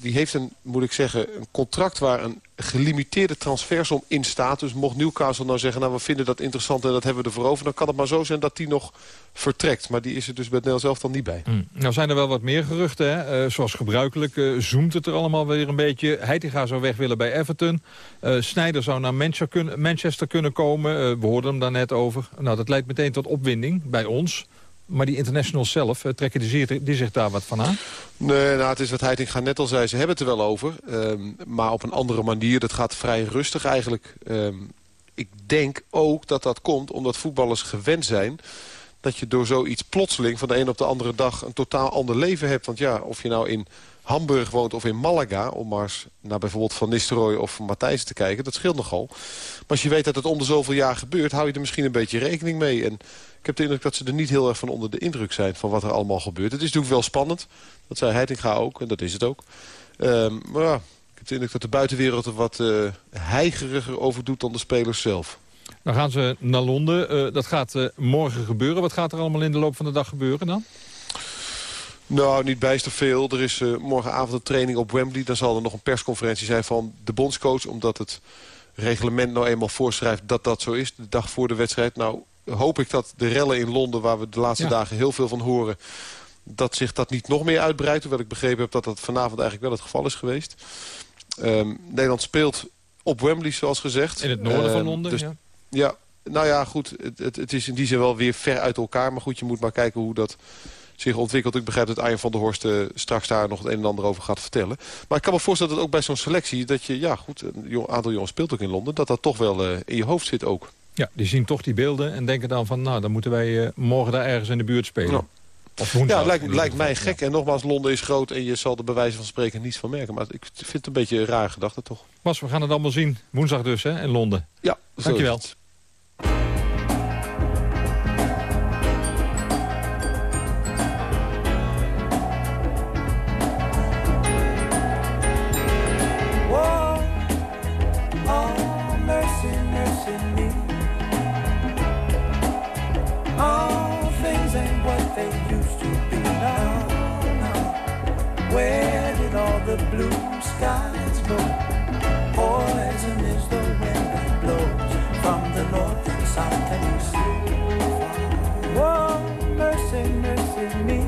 die heeft een, moet ik zeggen, een contract waar een gelimiteerde transfersom in staat. Dus mocht Newcastle nou zeggen, nou we vinden dat interessant en dat hebben we ervoor over... dan kan het maar zo zijn dat die nog vertrekt. Maar die is er dus bij het Nederlands elftal niet bij. Nou zijn er wel wat meer geruchten. Hè? Eh, zoals gebruikelijk eh, zoomt het er allemaal weer een beetje. Heitinga zou weg willen bij Everton. Eh Sneijder zou naar Manchester kunnen, Manchester kunnen komen. We hoorden hem daar net over. Nou, dat leidt meteen tot opwinding bij ons. Maar die internationals zelf, eh, trekken die, die zich daar wat van aan? Nee, nou, het is wat Heitinga net al zei. Ze hebben het er wel over. ehm, maar op een andere manier. Dat gaat vrij rustig eigenlijk. Ehm, ik denk ook dat dat komt omdat voetballers gewend zijn... dat je door zoiets plotseling van de een op de andere dag... een totaal ander leven hebt. Want ja, of je nou in Hamburg woont of in Malaga... om maar eens naar bijvoorbeeld Van Nistelrooy of Matthijs te kijken... dat scheelt nogal. Maar als je weet dat het om de zoveel jaar gebeurt... hou je er misschien een beetje rekening mee. En ik heb de indruk dat ze er niet heel erg van onder de indruk zijn... van wat er allemaal gebeurt. Het is natuurlijk wel spannend. Dat zei Heitinga ook, en dat is het ook. Ehm, maar ja, ik heb de indruk dat de buitenwereld er wat eh heigeriger over doet dan de spelers zelf. Dan gaan ze naar Londen. Eh, dat gaat eh, morgen gebeuren. Wat gaat er allemaal in de loop van de dag gebeuren dan? Nou, niet bijster veel. Er is morgenavond een training op Wembley. Dan zal er nog een persconferentie zijn van de bondscoach. Omdat het reglement nou eenmaal voorschrijft dat dat zo is. De dag voor de wedstrijd. Nou, hoop ik dat de rellen in Londen, waar we de laatste Ja. dagen heel veel van horen... dat zich dat niet nog meer uitbreidt. Hoewel ik begrepen heb dat dat vanavond eigenlijk wel het geval is geweest. Ehm, Nederland speelt op Wembley, zoals gezegd. In het noorden van Ehm, Londen, dus- ja. ja, nou ja, goed. Het, het, het is in die zin wel weer ver uit elkaar. Maar goed, je moet maar kijken hoe dat zich ontwikkelt. Ik begrijp dat Arjen van der Horst eh, straks daar nog het een en ander over gaat vertellen. Maar ik kan me voorstellen dat ook bij zo'n selectie... dat je, ja goed, een aantal jongens speelt ook in Londen... dat dat toch wel eh, in je hoofd zit ook. Ja, die zien toch die beelden en denken dan van... nou, dan moeten wij eh, morgen daar ergens in de buurt spelen. Ja. Of woensdag, Ja, lijkt, lijkt mij gek. En nogmaals, Londen is groot en je zal er bij wijze van spreken niets van merken. Maar ik vind het een beetje een raar gedachte toch. Bas, we gaan het allemaal zien. Woensdag dus, hè, in Londen. Ja, zo Dankjewel. Blue skies go? Poison is the wind that blows from the north south and east. Whoa, mercy, mercy me.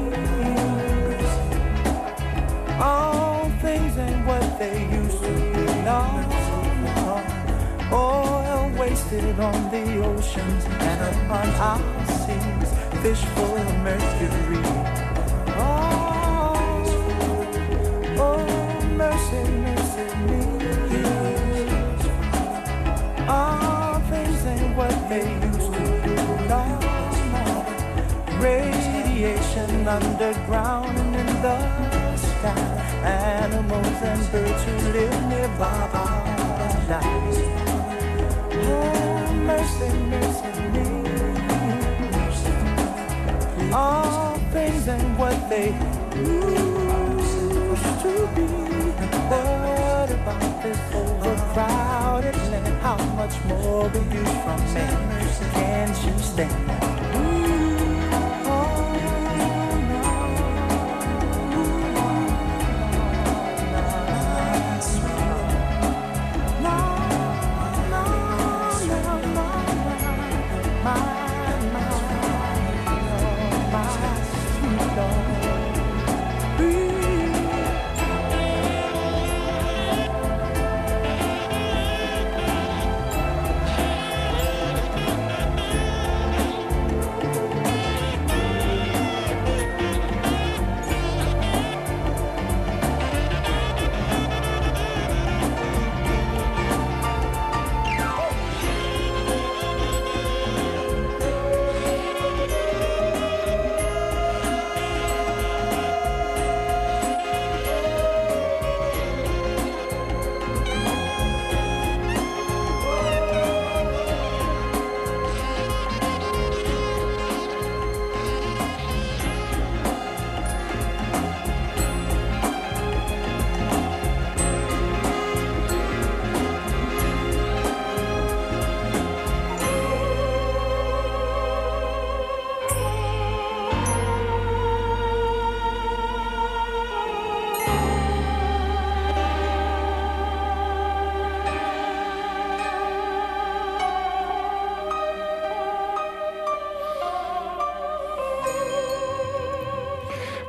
All things ain't what they used to be now. Oil wasted on the oceans and upon our seas, fish full of mercury. Oh, underground and in the sky. Animals and birds who live nearby are alive. Oh, mercy, mercy me. All things ain't what they used to be. What about this overcrowded land? How much more abuse from men can she stand?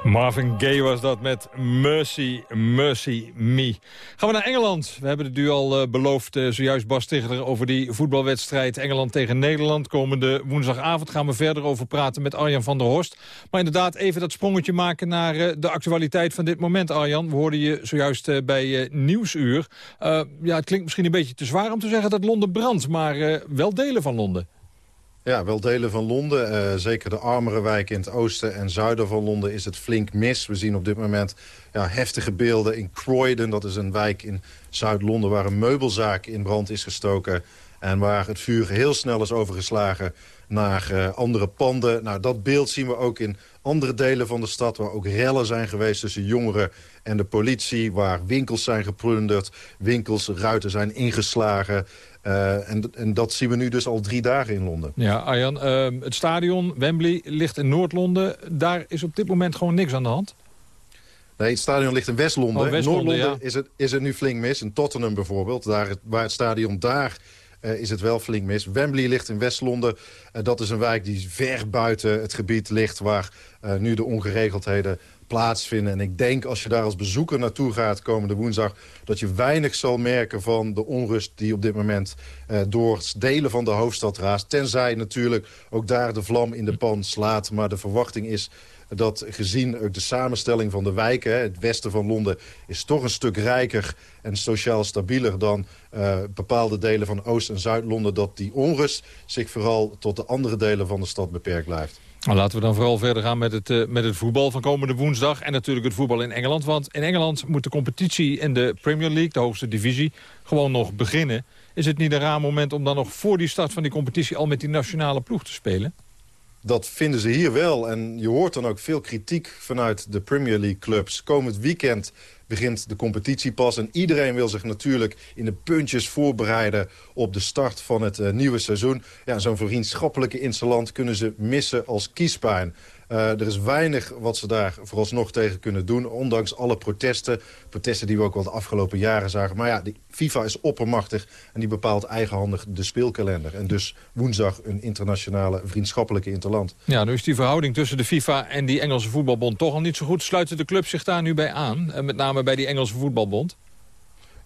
Marvin Gaye was dat met Mercy, Mercy Me. Gaan we naar Engeland. We hebben het u al eh, beloofd, eh, zojuist Bas Ticheler... over die voetbalwedstrijd Engeland tegen Nederland. Komende woensdagavond gaan we verder over praten met Arjan van der Horst. Maar inderdaad, even dat sprongetje maken naar eh, de actualiteit van dit moment, Arjan. We hoorden je zojuist bij Nieuwsuur. Ja, het klinkt misschien een beetje te zwaar om te zeggen dat Londen brandt... maar wel delen van Londen. Ja, wel delen van Londen. Eh, zeker de armere wijken in het oosten en zuiden van Londen is het flink mis. We zien op dit moment ja, heftige beelden in Croydon. Dat is een wijk in Zuid-Londen waar een meubelzaak in brand is gestoken. En waar het vuur heel snel is overgeslagen naar eh, andere panden. Nou, dat beeld zien we ook in andere delen van de stad... waar ook rellen zijn geweest tussen jongeren en de politie... waar winkels zijn geplunderd, winkels, ruiten zijn ingeslagen... Eh, en, en dat zien we nu dus al drie dagen in Londen. Ja, Arjan, eh, het stadion Wembley ligt in Noord-Londen. Daar is op dit moment gewoon niks aan de hand. Nee, het stadion ligt in West-Londen. Oh, West-Londen, Noord-Londen ja. is, het, is het nu flink mis. In Tottenham bijvoorbeeld, daar, waar het stadion daar eh, is het wel flink mis. Wembley ligt in West-Londen. Eh, dat is een wijk die ver buiten het gebied ligt... waar eh, nu de ongeregeldheden plaatsvinden. En ik denk als je daar als bezoeker naartoe gaat komende woensdag... dat je weinig zal merken van de onrust die op dit moment... eh, door delen van de hoofdstad raast. Tenzij natuurlijk ook daar de vlam in de pan slaat. Maar de verwachting is dat gezien ook de samenstelling van de wijken... Het westen van Londen is toch een stuk rijker en sociaal stabieler... dan uh, bepaalde delen van Oost- en Zuid-Londen... dat die onrust zich vooral tot de andere delen van de stad beperkt blijft. Nou, laten we dan vooral verder gaan met het, uh, met het voetbal van komende woensdag. En natuurlijk het voetbal in Engeland. Want in Engeland moet de competitie in de Premier League, de hoogste divisie, gewoon nog beginnen. Is het niet een raar moment om dan nog voor die start van die competitie al met die nationale ploeg te spelen? Dat vinden ze hier wel. En je hoort dan ook veel kritiek vanuit de Premier League clubs. Komend weekend begint de competitie pas. En iedereen wil zich natuurlijk in de puntjes voorbereiden... op de start van het uh, nieuwe seizoen. Ja, Zo'n vriendschappelijke interland kunnen ze missen als kiespijn. Uh, er is weinig wat ze daar vooralsnog tegen kunnen doen. Ondanks alle protesten. Protesten die we ook wel de afgelopen jaren zagen. Maar ja, de FIFA is oppermachtig en die bepaalt eigenhandig de speelkalender. En dus woensdag een internationale vriendschappelijke interland. Ja, nu is die verhouding tussen de FIFA en die Engelse voetbalbond toch al niet zo goed. Sluiten de clubs zich daar nu bij aan? En met name bij die Engelse voetbalbond?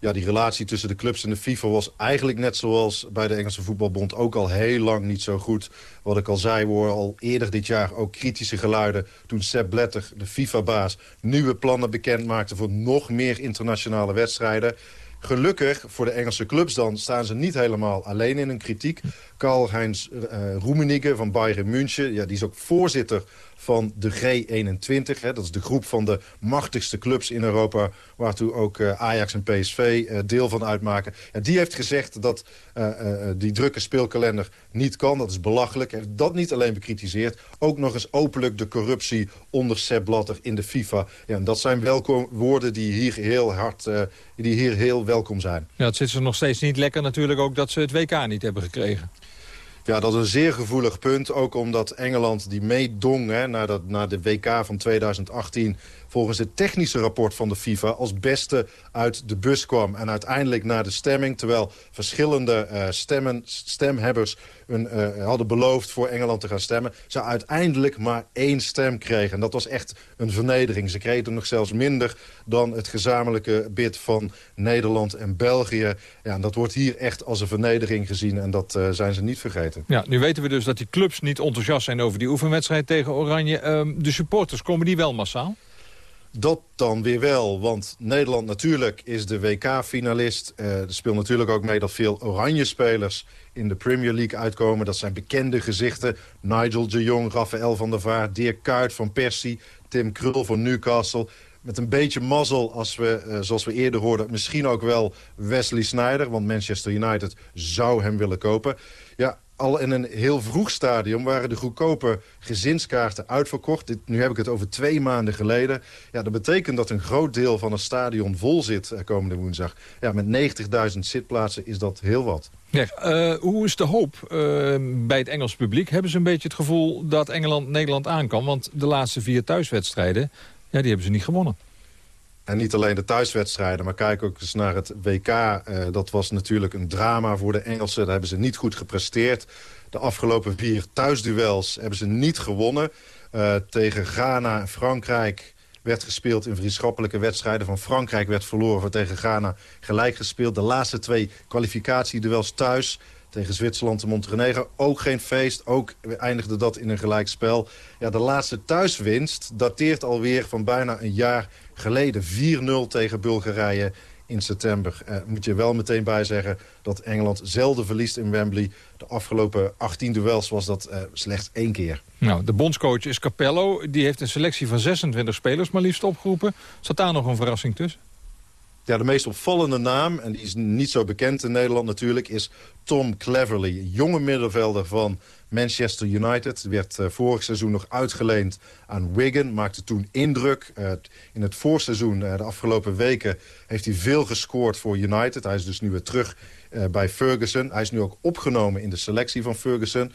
Ja, die relatie tussen de clubs en de FIFA was eigenlijk net zoals bij de Engelse Voetbalbond ook al heel lang niet zo goed. Wat ik al zei, we al eerder dit jaar ook kritische geluiden toen Sepp Blatter, de FIFA-baas, nieuwe plannen bekend maakte voor nog meer internationale wedstrijden. Gelukkig voor de Engelse clubs dan staan ze niet helemaal alleen in hun kritiek. Karl-Heinz uh, van Bayern München, ja, die is ook voorzitter van de G21. Hè, dat is de groep van de machtigste clubs in Europa... waartoe ook uh, Ajax en PSV uh, deel van uitmaken. En die heeft gezegd dat uh, die drukke speelkalender niet kan. Dat is belachelijk. Heeft dat niet alleen bekritiseerd. Ook nog eens openlijk de corruptie onder Sepp Blatter in de FIFA. Ja, en dat zijn welkom, woorden die hier heel hard... die hier heel welkom zijn. Ja, het zit ze nog steeds niet lekker natuurlijk ook dat ze het WK niet hebben gekregen. Ja, dat is een zeer gevoelig punt. Ook omdat Engeland die meedong hè, naar, naar de WK van 2018 volgens het technische rapport van de FIFA als beste uit de bus kwam. En uiteindelijk naar de stemming, terwijl verschillende uh, stemmen, stemhebbers een, uh, hadden beloofd voor Engeland te gaan stemmen, ze uiteindelijk maar één stem kregen. En dat was echt een vernedering. Ze kregen nog zelfs minder dan het gezamenlijke bid van Nederland en België. Ja, en dat wordt hier echt als een vernedering gezien en dat uh, zijn ze niet vergeten. Ja, nu weten we dus dat die clubs niet enthousiast zijn over die oefenwedstrijd tegen Oranje. Uh, de supporters, komen die wel massaal? Dat dan weer wel, want Nederland natuurlijk is de WK-finalist. Uh, er speelt natuurlijk ook mee dat veel oranje spelers in de Premier League uitkomen. Dat zijn bekende gezichten. Nigel de Jong, Rafael van der Vaart, Dirk Kuyt van Persie... Tim Krul van Newcastle. Met een beetje mazzel, als we, uh, zoals we eerder hoorden... misschien ook wel Wesley Sneijder, want Manchester United zou hem willen kopen. Ja, al in een heel vroeg stadium waren de goedkope gezinskaarten uitverkocht. Dit, nu heb ik het over twee maanden geleden. Ja, dat betekent dat een groot deel van het stadion vol zit uh, komende woensdag. Ja, met 90.000 zitplaatsen is dat heel wat. Ja, uh, hoe is de hoop uh, bij het Engels publiek? Hebben ze een beetje het gevoel dat Engeland Nederland aan kan? Want de laatste vier thuiswedstrijden, ja, die hebben ze niet gewonnen. En niet alleen de thuiswedstrijden, maar kijk ook eens naar het WK. Uh, dat was natuurlijk een drama voor de Engelsen. Daar hebben ze niet goed gepresteerd. De afgelopen vier thuisduels hebben ze niet gewonnen. Uh, tegen Ghana en Frankrijk werd gespeeld in vriendschappelijke wedstrijden. Van Frankrijk werd verloren, tegen Ghana gelijk gespeeld. De laatste twee kwalificatieduels thuis tegen Zwitserland en Montenegro. Ook geen feest, ook eindigde dat in een gelijkspel. Ja, de laatste thuiswinst dateert alweer van bijna een jaar geleden. 4-0 tegen Bulgarije in september. Uh, moet je wel meteen bij zeggen dat Engeland zelden verliest in Wembley. De afgelopen 18 duels was dat uh, slechts één keer. Nou, de bondscoach is Capello. Die heeft een selectie van 26 spelers maar liefst opgeroepen. Zat daar nog een verrassing tussen? Ja, de meest opvallende naam, en die is niet zo bekend in Nederland natuurlijk... is Tom Cleverley, jonge middenvelder van Manchester United. Werd uh, vorig seizoen nog uitgeleend aan Wigan. Maakte toen indruk. Uh, in het voorseizoen, uh, de afgelopen weken, heeft hij veel gescoord voor United. Hij is dus nu weer terug bij Ferguson. Hij is nu ook opgenomen in de selectie van Ferguson.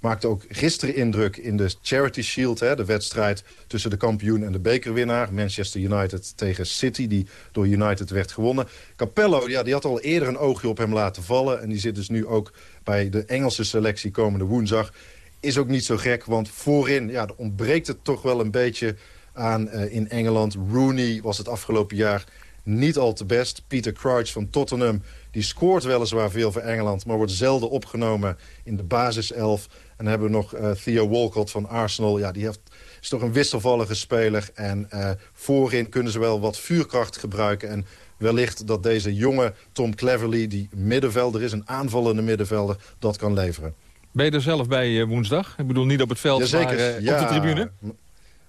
Maakte ook gisteren indruk in de Charity Shield. Hè, de wedstrijd tussen de kampioen en de bekerwinnaar. Manchester United tegen City, die door United werd gewonnen. Capello ja, die had al eerder een oogje op hem laten vallen. En die zit dus nu ook bij de Engelse selectie komende woensdag. Is ook niet zo gek, want voorin ja, ontbreekt het toch wel een beetje aan uh, in Engeland. Rooney was het afgelopen jaar niet al te best. Peter Crouch van Tottenham die scoort weliswaar veel voor Engeland... maar wordt zelden opgenomen in de basiself. En dan hebben we nog uh, Theo Walcott van Arsenal. Ja, die heeft is toch een wisselvallige speler. En uh, voorin kunnen ze wel wat vuurkracht gebruiken. En wellicht dat deze jonge Tom Cleverley, die middenvelder is... een aanvallende middenvelder, dat kan leveren. Ben je er zelf bij uh, woensdag? Ik bedoel niet op het veld, Jazeker, maar uh, ja. op de tribune?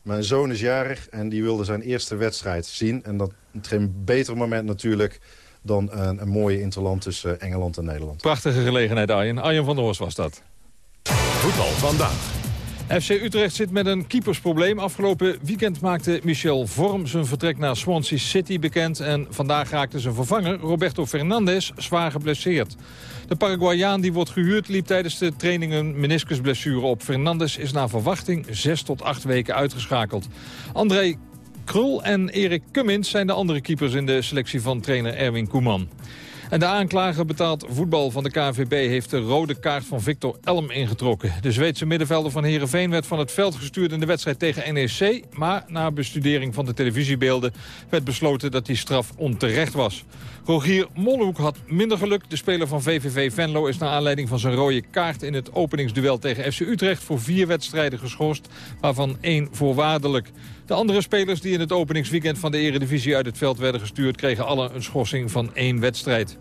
Mijn zoon is jarig en die wilde zijn eerste wedstrijd zien. En dat is geen beter moment natuurlijk dan een, een mooie interland tussen Engeland en Nederland. Prachtige gelegenheid, Arjen. Arjen van der Horst was dat. Voetbal vandaag. FC Utrecht zit met een keepersprobleem. Afgelopen weekend maakte Michel Vorm zijn vertrek naar Swansea City bekend. En vandaag raakte zijn vervanger, Roberto Fernandes, zwaar geblesseerd. De Paraguayaan die wordt gehuurd liep tijdens de training een meniscusblessure op. Fernandes is na verwachting zes tot acht weken uitgeschakeld. André Krul en Erik Cummins zijn de andere keepers in de selectie van trainer Erwin Koeman. En de aanklager betaald voetbal van de KNVB heeft de rode kaart van Victor Elm ingetrokken. De Zweedse middenvelder van Heerenveen werd van het veld gestuurd in de wedstrijd tegen NEC. Maar na bestudering van de televisiebeelden werd besloten dat die straf onterecht was. Rogier Molhoek had minder geluk. De speler van VVV Venlo is naar aanleiding van zijn rode kaart in het openingsduel tegen FC Utrecht voor vier wedstrijden geschorst, waarvan één voorwaardelijk. De andere spelers die in het openingsweekend van de Eredivisie uit het veld werden gestuurd... kregen alle een schorsing van één wedstrijd.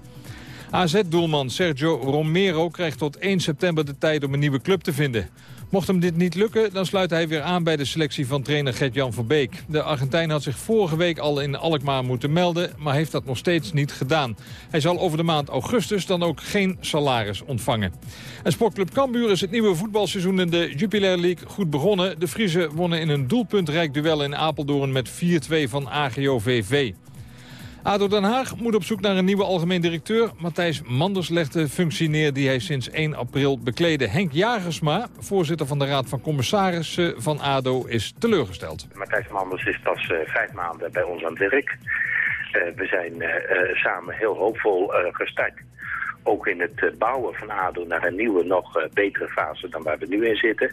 AZ-doelman Sergio Romero krijgt tot 1 september de tijd om een nieuwe club te vinden. Mocht hem dit niet lukken, dan sluit hij weer aan bij de selectie van trainer Gert-Jan Verbeek. De Argentijn had zich vorige week al in Alkmaar moeten melden, maar heeft dat nog steeds niet gedaan. Hij zal over de maand augustus dan ook geen salaris ontvangen. En Sportclub Cambuur is het nieuwe voetbalseizoen in de Jupiler League goed begonnen. De Friese wonnen in een doelpuntrijk duel in Apeldoorn met 4-2 van AGO-VV. ADO Den Haag moet op zoek naar een nieuwe algemeen directeur. Matthijs Manders legt de functie neer die hij sinds 1 april bekleedde. Henk Jagersma, voorzitter van de Raad van Commissarissen van ADO, is teleurgesteld. Matthijs Manders is pas uh, vijf maanden bij ons aan het werk. Uh, we zijn uh, samen heel hoopvol gestart. Ook in het bouwen van ADO naar een nieuwe, nog betere fase dan waar we nu in zitten.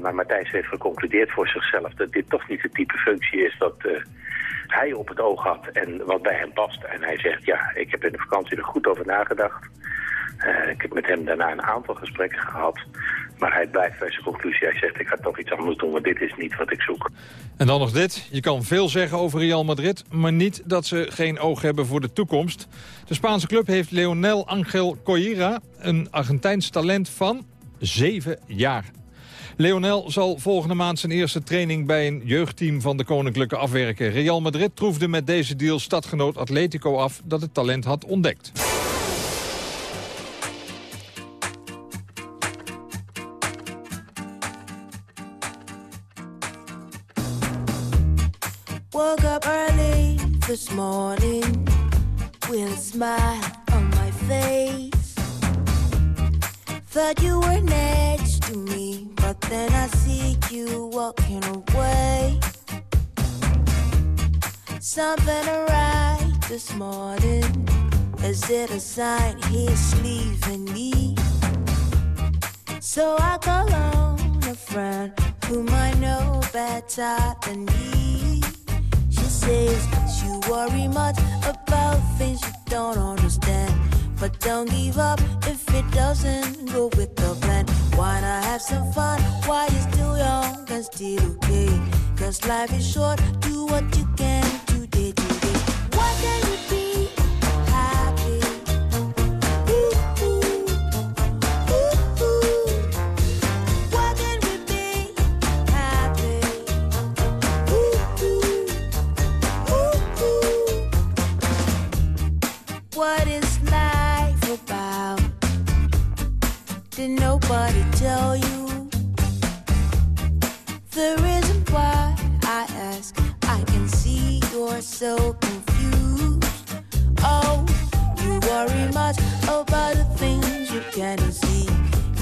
maar Matthijs heeft geconcludeerd voor zichzelf dat dit toch niet het type functie is dat hij op het oog had en wat bij hem past. En hij zegt, ja, ik heb in de vakantie er goed over nagedacht. Uh, ik heb met hem daarna een aantal gesprekken gehad. Maar hij blijft bij zijn conclusie. Hij zegt, ik ga toch iets anders doen, want dit is niet wat ik zoek. En dan nog dit. Je kan veel zeggen over Real Madrid, maar niet dat ze geen oog hebben voor de toekomst. De Spaanse club heeft Leonel Angel Coira, een Argentijns talent van zeven jaar. Leonel zal volgende maand zijn eerste training bij een jeugdteam van de Koninklijke afwerken. Real Madrid troefde met deze deal stadgenoot Atletico af dat het talent had ontdekt. Something right this morning. Is it a sign he's leaving me? So I call on a friend whom I know better than me. She says you worry much about things you don't understand. But don't give up if it doesn't go with the plan. Why not have some fun while you're still young and still okay? Cause life is short, do what you tell you? The reason why I ask, I can see you're so confused. Oh, you worry much about the things you can't see.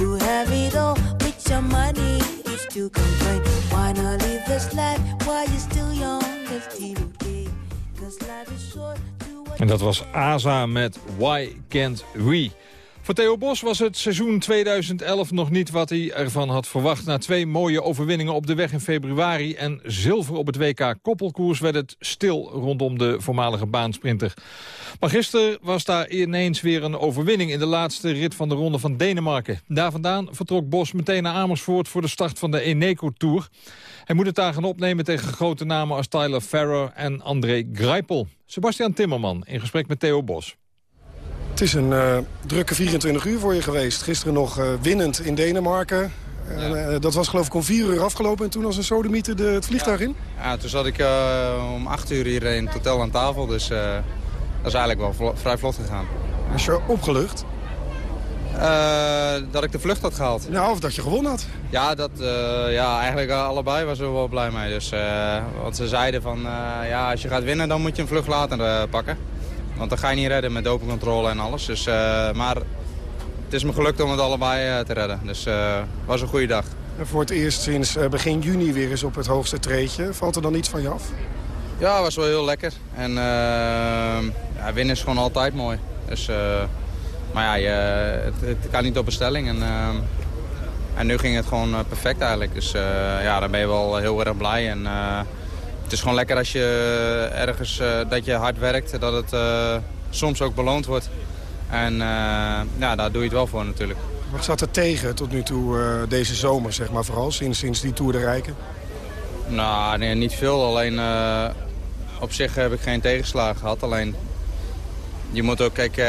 You have it all with your money, you still complain. Why not live this life while you're still young and still okay? Cause life is short. En dat was ASA met Why Can't We? Voor Theo Bos was het seizoen 2011 nog niet wat hij ervan had verwacht. Na twee mooie overwinningen op de weg in februari en zilver op het WK koppelkoers werd het stil rondom de voormalige baansprinter. Maar gisteren was daar ineens weer een overwinning in de laatste rit van de Ronde van Denemarken. Daar vandaan vertrok Bos meteen naar Amersfoort voor de start van de Eneco Tour. Hij moet het daar gaan opnemen tegen grote namen als Tyler Farrer en André Greipel. Sebastian Timmerman in gesprek met Theo Bos. Het is een uh, drukke 24 uur voor je geweest. Gisteren nog uh, winnend in Denemarken. Ja. Uh, dat was geloof ik om 4 uur afgelopen en toen als een sodemieter de, het vliegtuig ja. in? Ja, toen zat ik om 8 uur hier in het hotel aan tafel. Dus dat is eigenlijk wel vrij vlot gegaan. Was je opgelucht? dat ik de vlucht had gehaald. Nou, of dat je gewonnen had. Ja, dat, ja eigenlijk allebei was er wel blij mee. Dus, want ze zeiden van, ja, als je gaat winnen dan moet je een vlucht later pakken. Want dan ga je niet redden met dopingcontrole en alles. Dus, uh, maar het is me gelukt om het allebei uh, te redden. Dus het uh, was een goede dag. En voor het eerst sinds begin juni weer eens op het hoogste treedje. Valt er dan iets van je af? Ja, het was wel heel lekker. En ja, winnen is gewoon altijd mooi. Dus, maar ja, je, het, het, kan niet op bestelling. En, en nu ging het gewoon perfect eigenlijk. Dus ja, dan ben je wel heel erg blij. En, het is gewoon lekker als je ergens uh, dat je hard werkt, dat het uh, soms ook beloond wordt. En ja, daar doe je het wel voor natuurlijk. Wat zat er tegen tot nu toe deze zomer, zeg maar, vooral sinds, sinds die Tour de Rijken? Nou, nee, niet veel. Alleen op zich heb ik geen tegenslagen gehad. Alleen, je moet ook, kijk,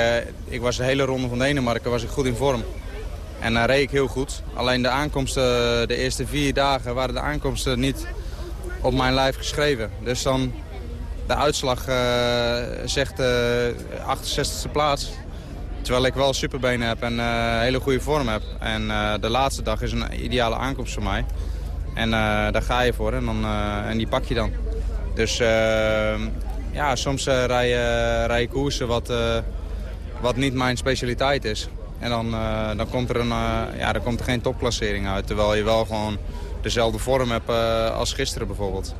ik was de hele ronde van Denemarken was ik goed in vorm. En dan reed ik heel goed. Alleen de aankomsten, de eerste vier dagen waren de aankomsten niet op mijn lijf geschreven. Dus dan de uitslag uh, zegt uh, 68e plaats. Terwijl ik wel superbenen heb en uh, hele goede vorm heb. En uh, de laatste dag is een ideale aankomst voor mij. En daar ga je voor en, dan, en die pak je dan. Dus ja, soms rij, je, rij je koersen wat, wat niet mijn specialiteit is. En dan, dan, komt er een, ja, dan komt er geen topklassering uit. Terwijl je wel gewoon dezelfde vorm heb uh, als gisteren bijvoorbeeld.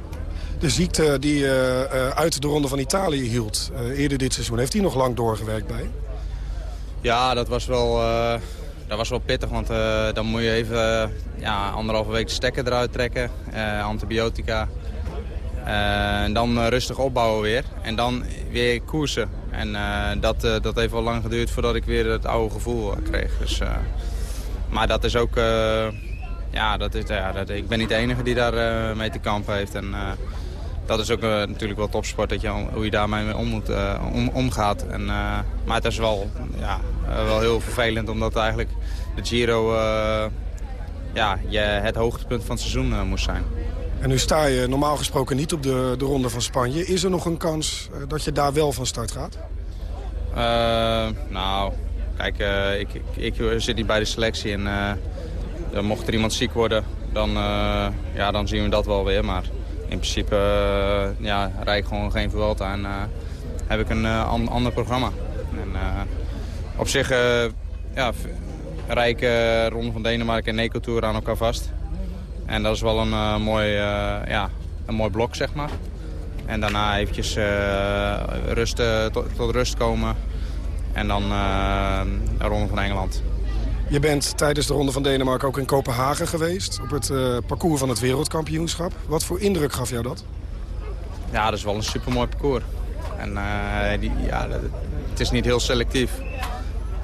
De ziekte die uh, uit de Ronde van Italië hield eerder dit seizoen, heeft die nog lang doorgewerkt bij? Ja, dat was wel, dat was wel pittig, want dan moet je even ja, anderhalve week de stekker eruit trekken, antibiotica. en dan rustig opbouwen weer en dan weer koersen. En dat, dat heeft wel lang geduurd voordat ik weer het oude gevoel kreeg. Dus, maar dat is ook ja, dat is, ja dat, ik ben niet de enige die daar uh, mee te kampen heeft. En, uh, dat is ook uh, natuurlijk wel topsport, dat je, hoe je daarmee om moet, om, omgaat. En, maar het is wel, ja, wel heel vervelend, omdat eigenlijk de Giro ja, je, het hoogtepunt van het seizoen moest zijn. En nu sta je normaal gesproken niet op de, de ronde van Spanje. Is er nog een kans dat je daar wel van start gaat? nou, kijk, ik, ik, ik, zit niet bij de selectie en uh, mocht er iemand ziek worden, dan, uh, ja, dan zien we dat wel weer. Maar in principe uh, ja, rijd ik gewoon geen Vuelta en heb ik een an ander programma. En, op zich ja, rijd ik Ronde van Denemarken en Neco Tour aan elkaar vast. En dat is wel een, mooi, ja, een mooi blok, zeg maar. En daarna eventjes rust, tot, rust komen. En dan Ronde van Engeland. Je bent tijdens de Ronde van Denemarken ook in Kopenhagen geweest... op het uh, parcours van het wereldkampioenschap. Wat voor indruk gaf jou dat? Ja, dat is wel een supermooi parcours. En uh, die, ja, het is niet heel selectief.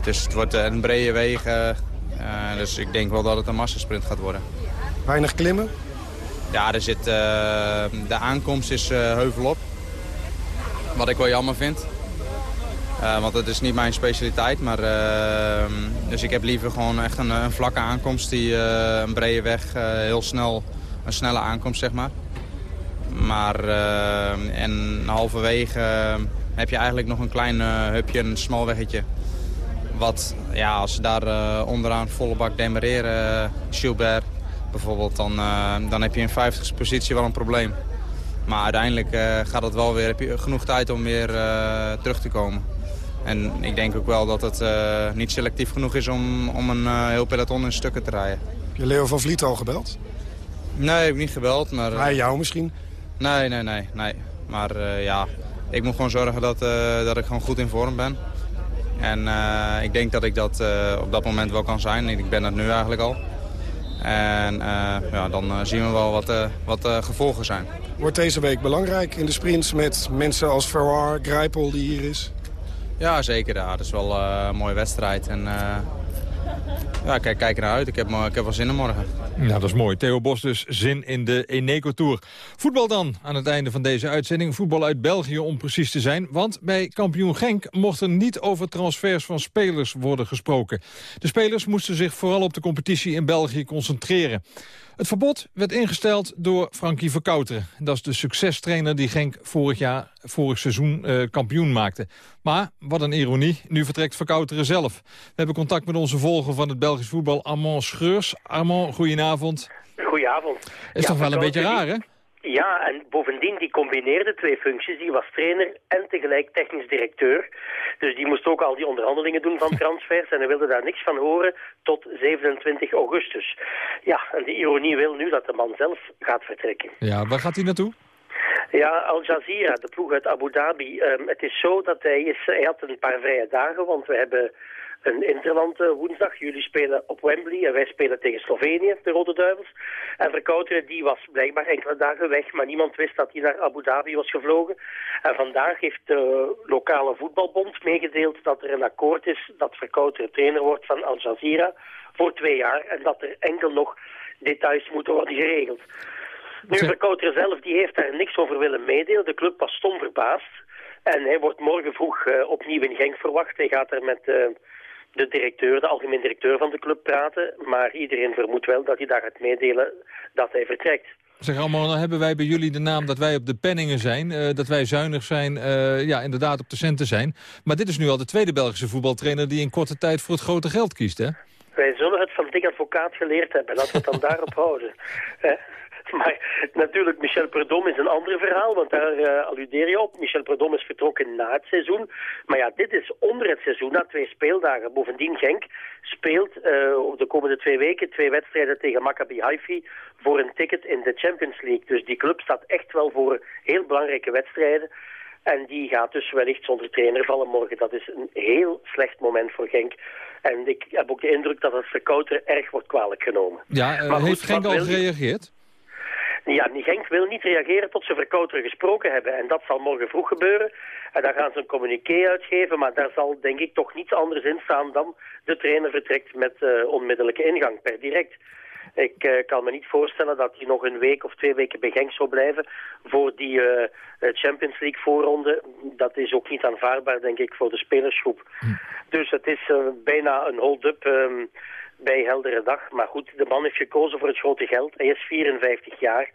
Dus het wordt een brede wegen. Uh, dus ik denk wel dat het een massasprint gaat worden. Weinig klimmen? Ja, er zit, de aankomst is heuvelop. Wat ik wel jammer vind. Uh, want dat is niet mijn specialiteit. Maar, uh, dus ik heb liever gewoon echt een, een vlakke aankomst. Die, uh, een brede weg, heel snel, een snelle aankomst zeg maar. Maar en halverwege heb je eigenlijk nog een klein hupje, een smal weggetje. Wat, ja, als ze daar onderaan volle bak demereren, Gilbert bijvoorbeeld, dan, dan heb je in 50ste positie wel een probleem. Maar uiteindelijk gaat het wel weer, heb je genoeg tijd om weer terug te komen. En ik denk ook wel dat het uh, niet selectief genoeg is om, om een uh, heel peloton in stukken te rijden. Heb je Leo van Vliet al gebeld? Nee, ik heb niet gebeld. Maar, uh... Hij jou misschien? Nee, nee, nee. nee. Maar ja, ik moet gewoon zorgen dat, dat ik gewoon goed in vorm ben. En eh, ik denk dat ik dat eh, op dat moment wel kan zijn. Ik ben dat nu eigenlijk al. En eh, ja, dan eh, zien we wel wat, eh, wat de gevolgen zijn. Wordt deze week belangrijk in de sprints met mensen als Ferrar, Grijpel die hier is? Ja, zeker. Ja, dat is wel eh, een mooie wedstrijd. En eh, ja, kijk, kijk uit. Ik heb, ik heb wel zin in morgen. Ja, dat is mooi. Theo Bos dus zin in de Eneco Tour. Voetbal dan aan het einde van deze uitzending. Voetbal uit België om precies te zijn. Want bij kampioen Genk mocht er niet over transfers van spelers worden gesproken. De spelers moesten zich vooral op de competitie in België concentreren. Het verbod werd ingesteld door Frankie Verkouteren. Dat is de succestrainer die Genk vorig, jaar, vorig seizoen eh, kampioen maakte. Maar, wat een ironie, nu vertrekt Verkouteren zelf. We hebben contact met onze volger van het Belgisch voetbal, Armand Schreurs. Armand, goedenavond. Goedenavond. Is Ja, toch wel een beetje raar, hè? Ja, en bovendien, die combineerde twee functies. Die was trainer en tegelijk technisch directeur. Dus die moest ook al die onderhandelingen doen van transfers. En hij wilde daar niks van horen tot 27 augustus. Ja, en de ironie wil nu dat de man zelf gaat vertrekken. Ja, waar gaat hij naartoe? Ja, Al Jazeera, de ploeg uit Abu Dhabi. Ehm, het is zo dat hij, is, hij had een paar vrije dagen, want we hebben een interland eh, woensdag. Jullie spelen op Wembley en wij spelen tegen Slovenië, de Rode Duivels. En Verkouteren, die was blijkbaar enkele dagen weg, maar niemand wist dat hij naar Abu Dhabi was gevlogen. En vandaag heeft de lokale voetbalbond meegedeeld dat er een akkoord is dat Verkouteren trainer wordt van Al Jazeera voor twee jaar. En dat er enkel nog details moeten worden geregeld. Nu, Verkouter zelf die heeft daar niks over willen meedelen. De club was stom verbaasd. En hij wordt morgen vroeg eh, opnieuw in Genk verwacht. Hij gaat er met eh, de directeur, de algemeen directeur van de club praten. Maar iedereen vermoedt wel dat hij daar gaat meedelen dat hij vertrekt. Zeg allemaal, dan hebben wij bij jullie de naam dat wij op de penningen zijn. eh, dat wij zuinig zijn, eh, ja, inderdaad op de centen zijn. Maar dit is nu al de tweede Belgische voetbaltrainer die in korte tijd voor het grote geld kiest, hè? Wij zullen het van Dick Advocaat geleerd hebben. Laten we het dan daarop houden. Eh, Maar natuurlijk, Michel Prudhomme is een ander verhaal, want daar eh, alludeer je op. Michel Prudhomme is vertrokken na het seizoen. Maar ja, dit is onder het seizoen, na twee speeldagen. Bovendien, Genk speelt eh, op de komende twee weken twee wedstrijden tegen Maccabi Haifa voor een ticket in de Champions League. Dus die club staat echt wel voor heel belangrijke wedstrijden. En die gaat dus wellicht zonder trainer vallen morgen. Dat is een heel slecht moment voor Genk. En ik heb ook de indruk dat het verkouter erg wordt kwalijk genomen. Ja, Maar goed, heeft Genk al je? Ja, Genk wil niet reageren tot ze verkouter gesproken hebben. En dat zal morgen vroeg gebeuren. En dan gaan ze een communiqué uitgeven. Maar daar zal denk ik toch niets anders in staan dan de trainer vertrekt met eh, onmiddellijke ingang per direct. Ik eh, kan me niet voorstellen dat hij nog een week of twee weken bij Genk zou blijven voor die eh, Champions League voorronde. Dat is ook niet aanvaardbaar, denk ik, voor de spelersgroep. Dus het is bijna een hold-up ehm, bij heldere dag. Maar goed, de man heeft gekozen voor het grote geld. Hij is 54 jaar.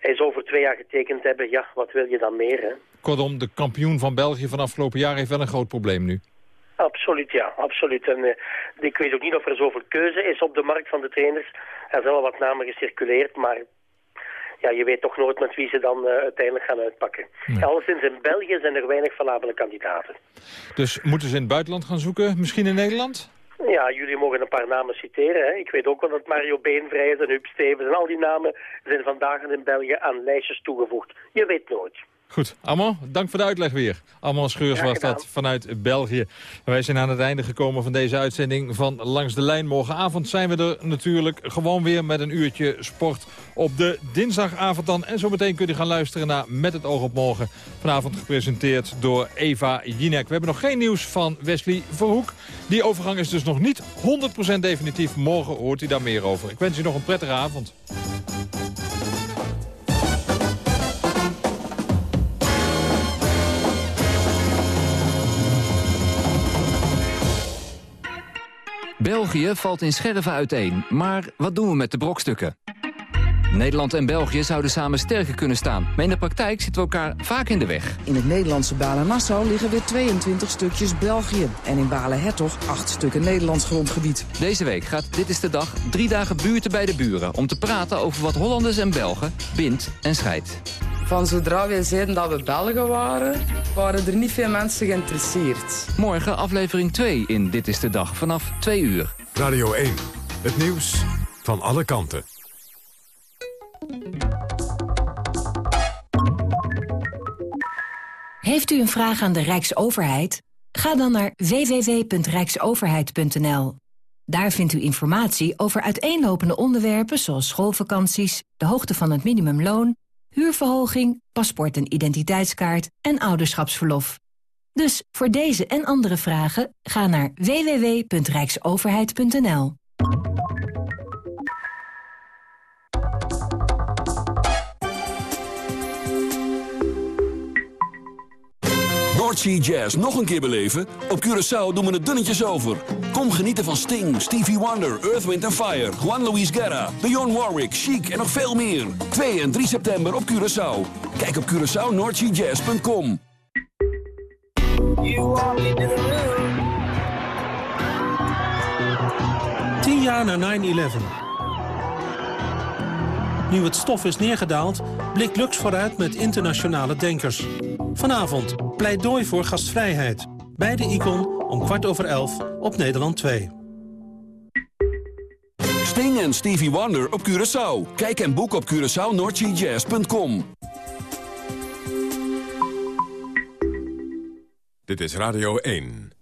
Hij zou voor twee jaar getekend hebben. Ja, wat wil je dan meer, hè? Kortom, de kampioen van België van afgelopen jaar heeft wel een groot probleem nu. Absoluut, ja, absoluut. En eh, ik weet ook niet of er zoveel keuze is op de markt van de trainers. Er zijn wel wat namen gecirculeerd, maar ja, je weet toch nooit met wie ze dan eh, uiteindelijk gaan uitpakken. Alleszins in België zijn er weinig valabele kandidaten. Dus moeten ze in het buitenland gaan zoeken? Misschien in Nederland? Ja, jullie mogen een paar namen citeren. Hè. Ik weet ook wel dat Mario Beenvrij is en Huub Stevens en al die namen zijn vandaag in België aan lijstjes toegevoegd. Je weet nooit. Goed, Armand, dank voor de uitleg weer. Armand Scheurs was dat vanuit België. Wij zijn aan het einde gekomen van deze uitzending van Langs de Lijn. Morgenavond zijn we er natuurlijk gewoon weer met een uurtje sport op de dinsdagavond dan. En zometeen kun je gaan luisteren naar Met het oog op morgen. Vanavond gepresenteerd door Eva Jinek. We hebben nog geen nieuws van Wesley Verhoek. Die overgang is dus nog niet 100% definitief. Morgen hoort hij daar meer over. Ik wens je nog een prettige avond. België valt in scherven uiteen, maar wat doen we met de brokstukken? Nederland en België zouden samen sterker kunnen staan. Maar in de praktijk zitten we elkaar vaak in de weg. In het Nederlandse Balen-Nassau liggen weer 22 stukjes België. En in Balen-Hertog 8 stukken Nederlands grondgebied. Deze week gaat Dit is de Dag drie dagen buurten bij de buren... om te praten over wat Hollanders en Belgen bindt en scheidt. Van zodra wij zeiden dat we Belgen waren, waren er niet veel mensen geïnteresseerd. Morgen aflevering 2 in Dit is de Dag vanaf 2 uur. Radio 1, het nieuws van alle kanten. Heeft u een vraag aan de Rijksoverheid? Ga dan naar www.rijksoverheid.nl. Daar vindt u informatie over uiteenlopende onderwerpen zoals schoolvakanties, de hoogte van het minimumloon, huurverhoging, paspoort en identiteitskaart en ouderschapsverlof. Dus voor deze en andere vragen ga naar www.rijksoverheid.nl. Noordsea Jazz nog een keer beleven? Op Curaçao doen we het dunnetjes over. Kom genieten van Sting, Stevie Wonder, Earth, Wind Fire... Juan Luis Guerra, Dionne Warwick, Chic en nog veel meer. 2 en 3 september op Curaçao. Kijk op CuraçaoNoordseaJazz.com. Tien jaar na 9-11. Nu het stof is neergedaald, blikt Lux vooruit met internationale denkers. Vanavond pleidooi voor gastvrijheid. Bij de Icon om kwart over elf op Nederland 2. Sting en Stevie Wonder op Curaçao. Kijk en boek op CuraçaoNoordseaJazz.com. Dit is Radio 1.